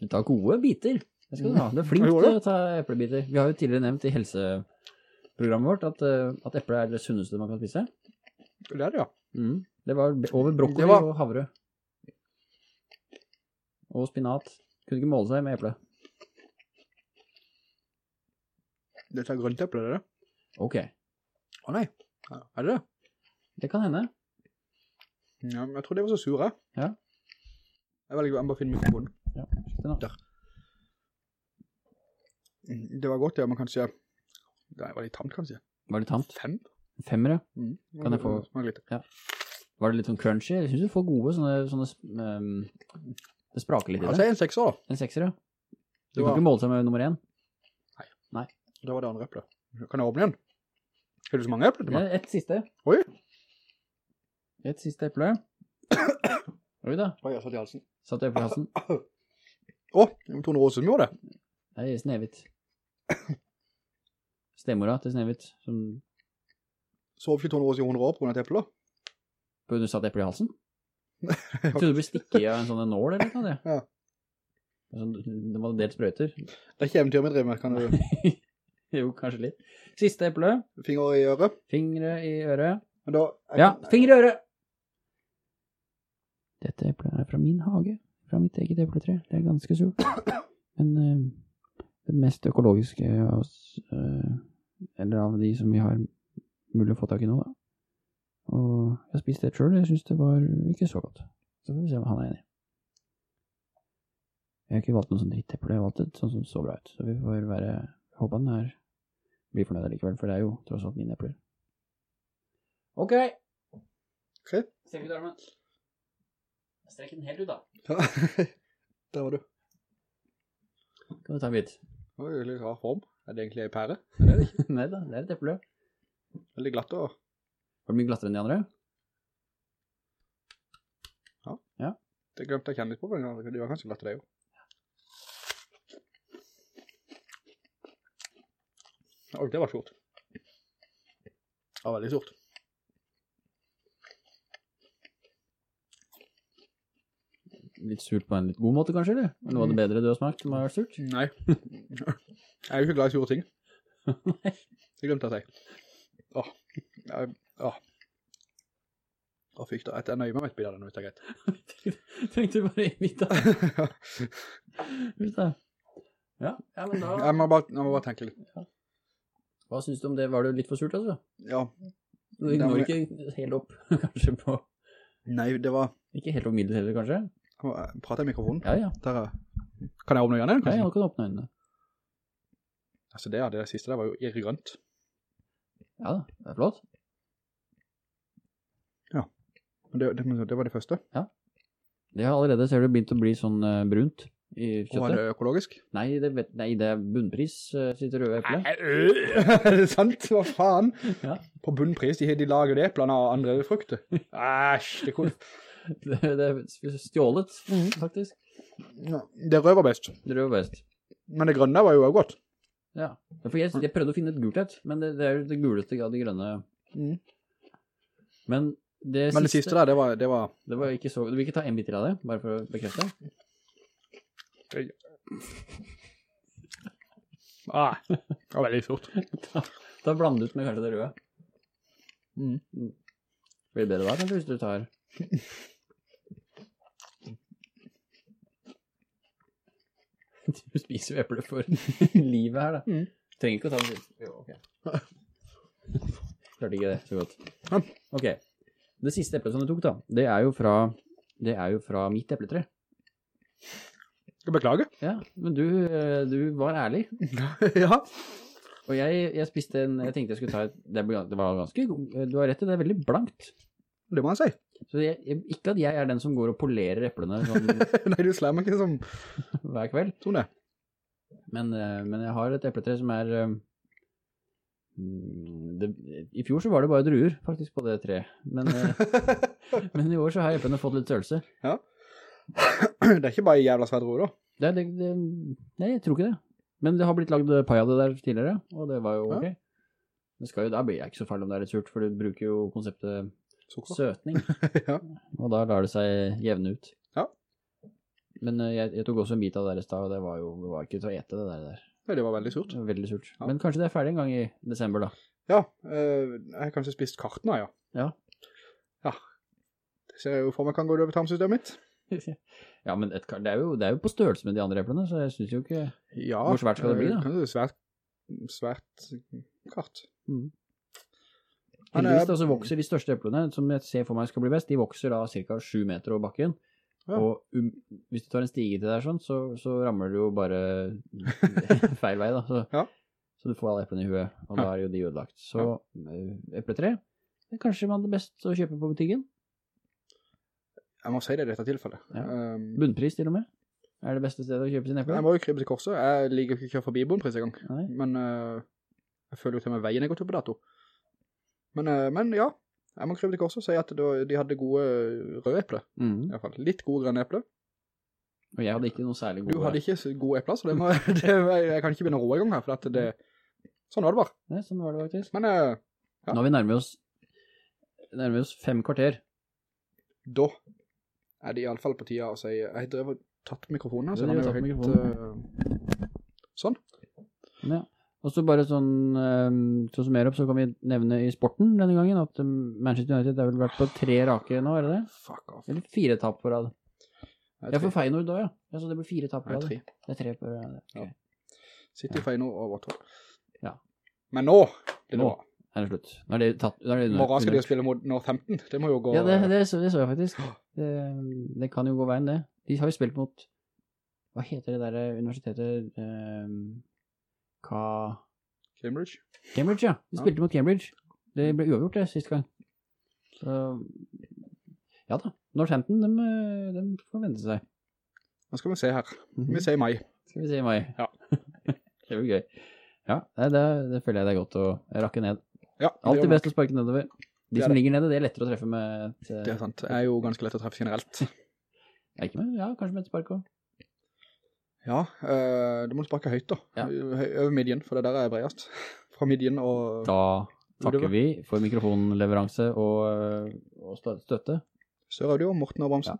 Speaker 1: Du tar gode biter. Det skal du ha. Du er flink til å ta eplebiter. Vi har jo tidligere nevnt i helseprogrammet vårt at, eh, at eple er det sunneste man kan spise.
Speaker 2: Det er det, ja.
Speaker 1: Mm. Det var over brokkoli
Speaker 2: var-
Speaker 1: og havre. Og spinat. Kunne ikke måle seg med eple.
Speaker 2: Dette er grønt eple, det er det?
Speaker 1: Ok,
Speaker 2: Å nei. Ja, Er det det?
Speaker 1: det kan hende.
Speaker 2: Ja, men jeg tror det var så sure.
Speaker 1: Ja.
Speaker 2: Jeg velger å bare finne mikrofonen.
Speaker 1: Ja, nå.
Speaker 2: Der. Det var godt, ja, men kanskje... Det var litt tamt, kanskje.
Speaker 1: Var det tamt?
Speaker 2: Fem?
Speaker 1: Femmere?
Speaker 2: Mm.
Speaker 1: Kan jeg få-
Speaker 2: litt.
Speaker 1: Var det litt sånn crunchy? Jeg synes du får gode sånne, sånne um, det spraker litt i
Speaker 2: Altså,
Speaker 1: det.
Speaker 2: en sekser da.
Speaker 1: En sekser, ja. Du
Speaker 2: var...
Speaker 1: kan ikke måle seg med nummer én.
Speaker 2: det var det andre eplet. Kan jeg åpne igjen? Er du så mange epler til meg?
Speaker 1: Et siste.
Speaker 2: Oi.
Speaker 1: Et siste eple. Oi da,
Speaker 2: Oi, jeg satt i halsen.
Speaker 1: satt eple i halsen.
Speaker 2: Å, Tone Rose som gjorde det.
Speaker 1: Det er Snevit. Stemora til Snevit, som
Speaker 2: Sov ikke Tone Rose i 100 år på grunn av et eple da?
Speaker 1: grunn du satt eple i halsen? *laughs* Jeg trodde du ble stikket av en sånn nål eller noe, det.
Speaker 2: Ja.
Speaker 1: Sånn, det var en del sprøyter.
Speaker 2: Det er ikke eventyr vi driver med, kan du *laughs* *laughs*
Speaker 1: jo, kanskje litt. Siste eple.
Speaker 2: finger i øret.
Speaker 1: Fingre i øret.
Speaker 2: Men da...
Speaker 1: Ja, fingre i øret! Dette eplet er fra min hage. Fra mitt eget epletre. Det er ganske surt. *coughs* Men uh, det mest økologiske av oss, uh, eller av de som vi har mulig å få tak i nå, da. Og jeg har spist det selv, jeg synes det var ikke så godt. Så får vi se om han er enig. Jeg har ikke valgt noe sånn dritteple, jeg har valgt et sånt som så bra ut. Så vi får være, jeg håper han er, blir fornøyd likevel, for det er jo tross alt mine epler. Ok!
Speaker 2: Ok.
Speaker 1: Strekk ut armen. Strekk den helt ut da.
Speaker 2: Ja. *laughs* Der var du.
Speaker 1: Kan du ta en bit?
Speaker 2: Oi, litt rar form. Er det egentlig en pære? *laughs*
Speaker 1: Nei da, det er et eple.
Speaker 2: Veldig glatt og...
Speaker 1: Var det mye glattere enn de andre? Ja.
Speaker 2: Det glemte jeg kjenne litt på, men de var kanskje glatte det jo. Oi, det var stort. Det var veldig stort.
Speaker 1: Litt surt på en litt god måte kanskje, eller? Er det Noe av det bedre du har smakt som har vært surt?
Speaker 2: Nei. *laughs* Jeg er jo ikke glad i sure ting. *laughs* Det glemte jeg å si. Åh, jeg, åh. Åh, fy da, jeg nøyer meg med et bilde av den, hvis det er greit. *laughs*
Speaker 1: Trengte du bare en bit da? det? Ja, ja, men da...
Speaker 2: Jeg må bare, jeg må bare tenke litt.
Speaker 1: Hva synes du om det? Var det litt for surt, altså?
Speaker 2: Ja,
Speaker 1: Du når ikke helt opp, *laughs* kanskje på...
Speaker 2: nei, det var...
Speaker 1: Ikke helt opp middel heller, kanskje?
Speaker 2: Jeg prate i mikrofonen.
Speaker 1: Ja, ja.
Speaker 2: Der er... Kan jeg åpne øynene?
Speaker 1: Nei,
Speaker 2: kanskje?
Speaker 1: ja, nå kan åpne øynene.
Speaker 2: Altså det, det siste der var jo irregrønt.
Speaker 1: Ja det er flott.
Speaker 2: Ja, det, det, det var det første. Ja.
Speaker 1: Det har allerede, ser du, begynt å bli sånn uh, brunt i
Speaker 2: Og er det økologisk?
Speaker 1: Nei, det, vet, nei, det er bunnpris, uh, sitt røde eple. *laughs*
Speaker 2: er det sant? Hva faen?
Speaker 1: Ja.
Speaker 2: På bunnpris, de, de lager det eplene av andre frukter. Æsj, det er cool. *laughs*
Speaker 1: Det, det er stjålet, faktisk.
Speaker 2: Ja, det røde var best.
Speaker 1: Det røde var best.
Speaker 2: Men det grønne var jo også godt.
Speaker 1: Ja, for jeg, jeg prøvde å finne et gult et, men det, det er jo det guleste av de grønne.
Speaker 2: Mm.
Speaker 1: Men det
Speaker 2: Men det siste der, det var, det var
Speaker 1: det var ikke så, du vil ikke ta en bit til av det, bare for å bekrefte?
Speaker 2: Ah, det var veldig stort.
Speaker 1: da blander du ut med kanskje det røde.
Speaker 2: Mm.
Speaker 1: Blir det bedre da, kanskje, hvis du tar... Du spiser jo eple for livet her da.
Speaker 2: Mm.
Speaker 1: Trenger ikke å ta den. Jo, ok. Klarte ikke det så godt. Ok. Det siste eplet som du tok da, det er jo fra, det er jo fra mitt epletre.
Speaker 2: Skal beklage.
Speaker 1: Ja, men du, eh, du var ærlig. *laughs*
Speaker 2: ja.
Speaker 1: Og jeg, jeg spiste en, jeg tenkte jeg skulle ta et, det det var ganske, du har rett i, det er veldig blankt.
Speaker 2: Det må jeg si.
Speaker 1: Så jeg, jeg, ikke at jeg er den som går og polerer eplene *laughs* sånn
Speaker 2: Nei, du slår meg ikke som
Speaker 1: hver kveld,
Speaker 2: sånn det.
Speaker 1: men, eh, men jeg har et epletre som er, eh, mm, det, i fjor så var det bare druer faktisk på det treet, men, eh, *laughs* men i år så har eplene fått litt størrelse.
Speaker 2: Det er ikke bare jævla svært ro, da.
Speaker 1: Det, det, det, nei, jeg tror ikke det. Men det har blitt lagd pai av det der tidligere, og det var jo
Speaker 2: Ja.
Speaker 1: ok. Det skal jo, da blir jeg ikke så farlig om det er litt surt, for du bruker jo konseptet
Speaker 2: Sukker.
Speaker 1: søtning. *laughs*
Speaker 2: Ja.
Speaker 1: Og da lar det seg jevne ut.
Speaker 2: Ja.
Speaker 1: Men eh, jeg, jeg tok også en bit av det der i stad, og det var jo det var ikke til å ete det der. der.
Speaker 2: Nei, det var veldig surt.
Speaker 1: Var veldig surt.
Speaker 2: Ja.
Speaker 1: Men kanskje det er ferdig en gang i desember da.
Speaker 2: Ja, eh, jeg har kanskje spist kartene nå, ja.
Speaker 1: Ja.
Speaker 2: Ja. Det ser jeg jo for meg kan gå over tarmsystemet mitt. *laughs*
Speaker 1: ja, men et, det, er jo, det er jo på størrelse med de andre eplene, så jeg synes jo ikke...
Speaker 2: Ja.
Speaker 1: Hvor svært skal det bli, da?
Speaker 2: Ja, det er svært, svært kart.
Speaker 1: Mm. Heldigvis
Speaker 2: eh,
Speaker 1: da så vokser de største eplene, som jeg ser for meg skal bli best, de vokser da cirka 7 meter over bakken.
Speaker 2: Ja.
Speaker 1: Og um, hvis du tar en stige til der sånn, så, så rammer du jo bare *laughs* feil vei da. Så,
Speaker 2: Ja.
Speaker 1: så du får alle eplene i huet, og da er jo de ødelagt. Så ja. epletre, det er kanskje man det best å kjøpe på butikken.
Speaker 2: Jeg må si det i dette tilfellet.
Speaker 1: Ja.
Speaker 2: Um,
Speaker 1: Bunnpris til og med. Er det beste stedet å kjøpe sin epler?
Speaker 2: jeg må jo krype til korset. Jeg liker ikke å kjøre forbi bunnpris en gang.
Speaker 1: Nei.
Speaker 2: Men uh, Jeg føler jo til meg veien jeg gått til på dato. Men, uh, men ja, jeg må krype til korset og si at de hadde gode røde epler,
Speaker 1: Mm.
Speaker 2: i hvert fall. Litt gode grønne epler.
Speaker 1: Og jeg hadde ikke noe særlig gode...
Speaker 2: Du hadde ikke gode epler, så det må, *laughs* det, jeg kan ikke begynne å rå i gang her, for det, sånn var det bare.
Speaker 1: Nei, sånn var det faktisk.
Speaker 2: Men uh, Ja.
Speaker 1: Nå har vi nærmet oss, nærmet oss fem kvarter.
Speaker 2: da er det i alle fall på tida å si, jeg har drevet tatt mikrofonen, så
Speaker 1: Ja,
Speaker 2: den er jo helt, uh, sånn.
Speaker 1: Ja. Og så bare sånn, til å summere opp, så kan vi nevne i sporten denne gangen, at um, Manchester United har vel vært på tre rake nå, er det det?
Speaker 2: Fuck off.
Speaker 1: Eller fire tap på rad. Ja, for. Feyenoord da, ja. ja. Så det blir fire tap på rad. Det er tre på rad.
Speaker 2: Ja.
Speaker 1: Sitter
Speaker 2: City, Feyenoord og Watford.
Speaker 1: Ja.
Speaker 2: Men nå det
Speaker 1: Nå.
Speaker 2: bra.
Speaker 1: Er det slutt? Nå er det tatt... Nå er det
Speaker 2: morgen skal de jo spille mot Northampton. Det må jo gå...
Speaker 1: Ja, det, det, så, det så jeg faktisk. Det, det kan jo gå veien, det. De har jo spilt mot Hva heter det der universitetet um, hva...
Speaker 2: Cambridge.
Speaker 1: Cambridge, ja. De
Speaker 2: Ja.
Speaker 1: spilte mot Cambridge. Det ble uavgjort det siste gang. Så ja da. Northampton, de, eh, de får vente seg.
Speaker 2: Nå skal vi se her. Vi ser i mai.
Speaker 1: Skal vi se i mai.
Speaker 2: Ja. *laughs*
Speaker 1: det blir gøy. Ja, det, det føler jeg det er godt å rakke ned.
Speaker 2: Ja,
Speaker 1: Alltid best å sparke nedover. De som
Speaker 2: det.
Speaker 1: ligger nede, det er lettere å treffe med et,
Speaker 2: Det er sant. Det er jo ganske lett å treffe generelt. *laughs*
Speaker 1: ja, ikke med, ja, kanskje med et spark også.
Speaker 2: Ja, øh, du må sparke høyt da.
Speaker 1: Ja.
Speaker 2: Høy- Over midjen, for det der er bredest. *laughs* Fra midjen og...
Speaker 1: Da takker vi for mikrofonleveranse og, og støtte.
Speaker 2: Sør Audio, Morten og Bamsen.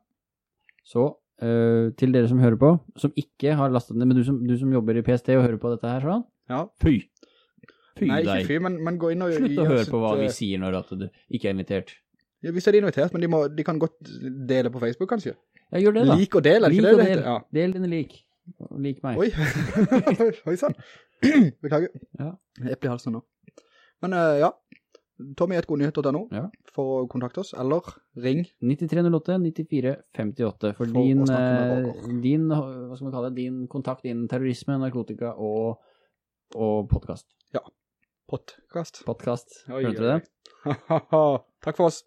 Speaker 1: Så øh, til dere som hører på, som ikke har lastet ned, men du som, du som jobber i PST og hører på dette her sånn,
Speaker 2: Ja.
Speaker 1: fy! Fy
Speaker 2: Nei, ikke fy, men, men gå inn og...
Speaker 1: Slutt å høre på hva vi
Speaker 2: øh,
Speaker 1: sier når du ikke er invitert.
Speaker 2: Ja, hvis er de invitert, men de, må, de kan godt dele på Facebook, kanskje.
Speaker 1: Ja, gjør det da.
Speaker 2: Lik og del, er det ikke det
Speaker 1: del.
Speaker 2: Ja.
Speaker 1: Del dine lik. Lik meg.
Speaker 2: Oi, *laughs* oi sann. *clears throat* Beklager.
Speaker 1: Ja.
Speaker 2: Jeg i halsen nå. Men uh, ja, Tommy.godnyheter.no
Speaker 1: Ja.
Speaker 2: for å kontakte oss, eller ring
Speaker 1: 9308 9458 for,
Speaker 2: For
Speaker 1: din, eh, din, hva skal man kalle det, din kontakt innen terrorisme, narkotika og, og podcast.
Speaker 2: Podcast.
Speaker 1: Podcast, hørte du det? *laughs*
Speaker 2: Takk for oss.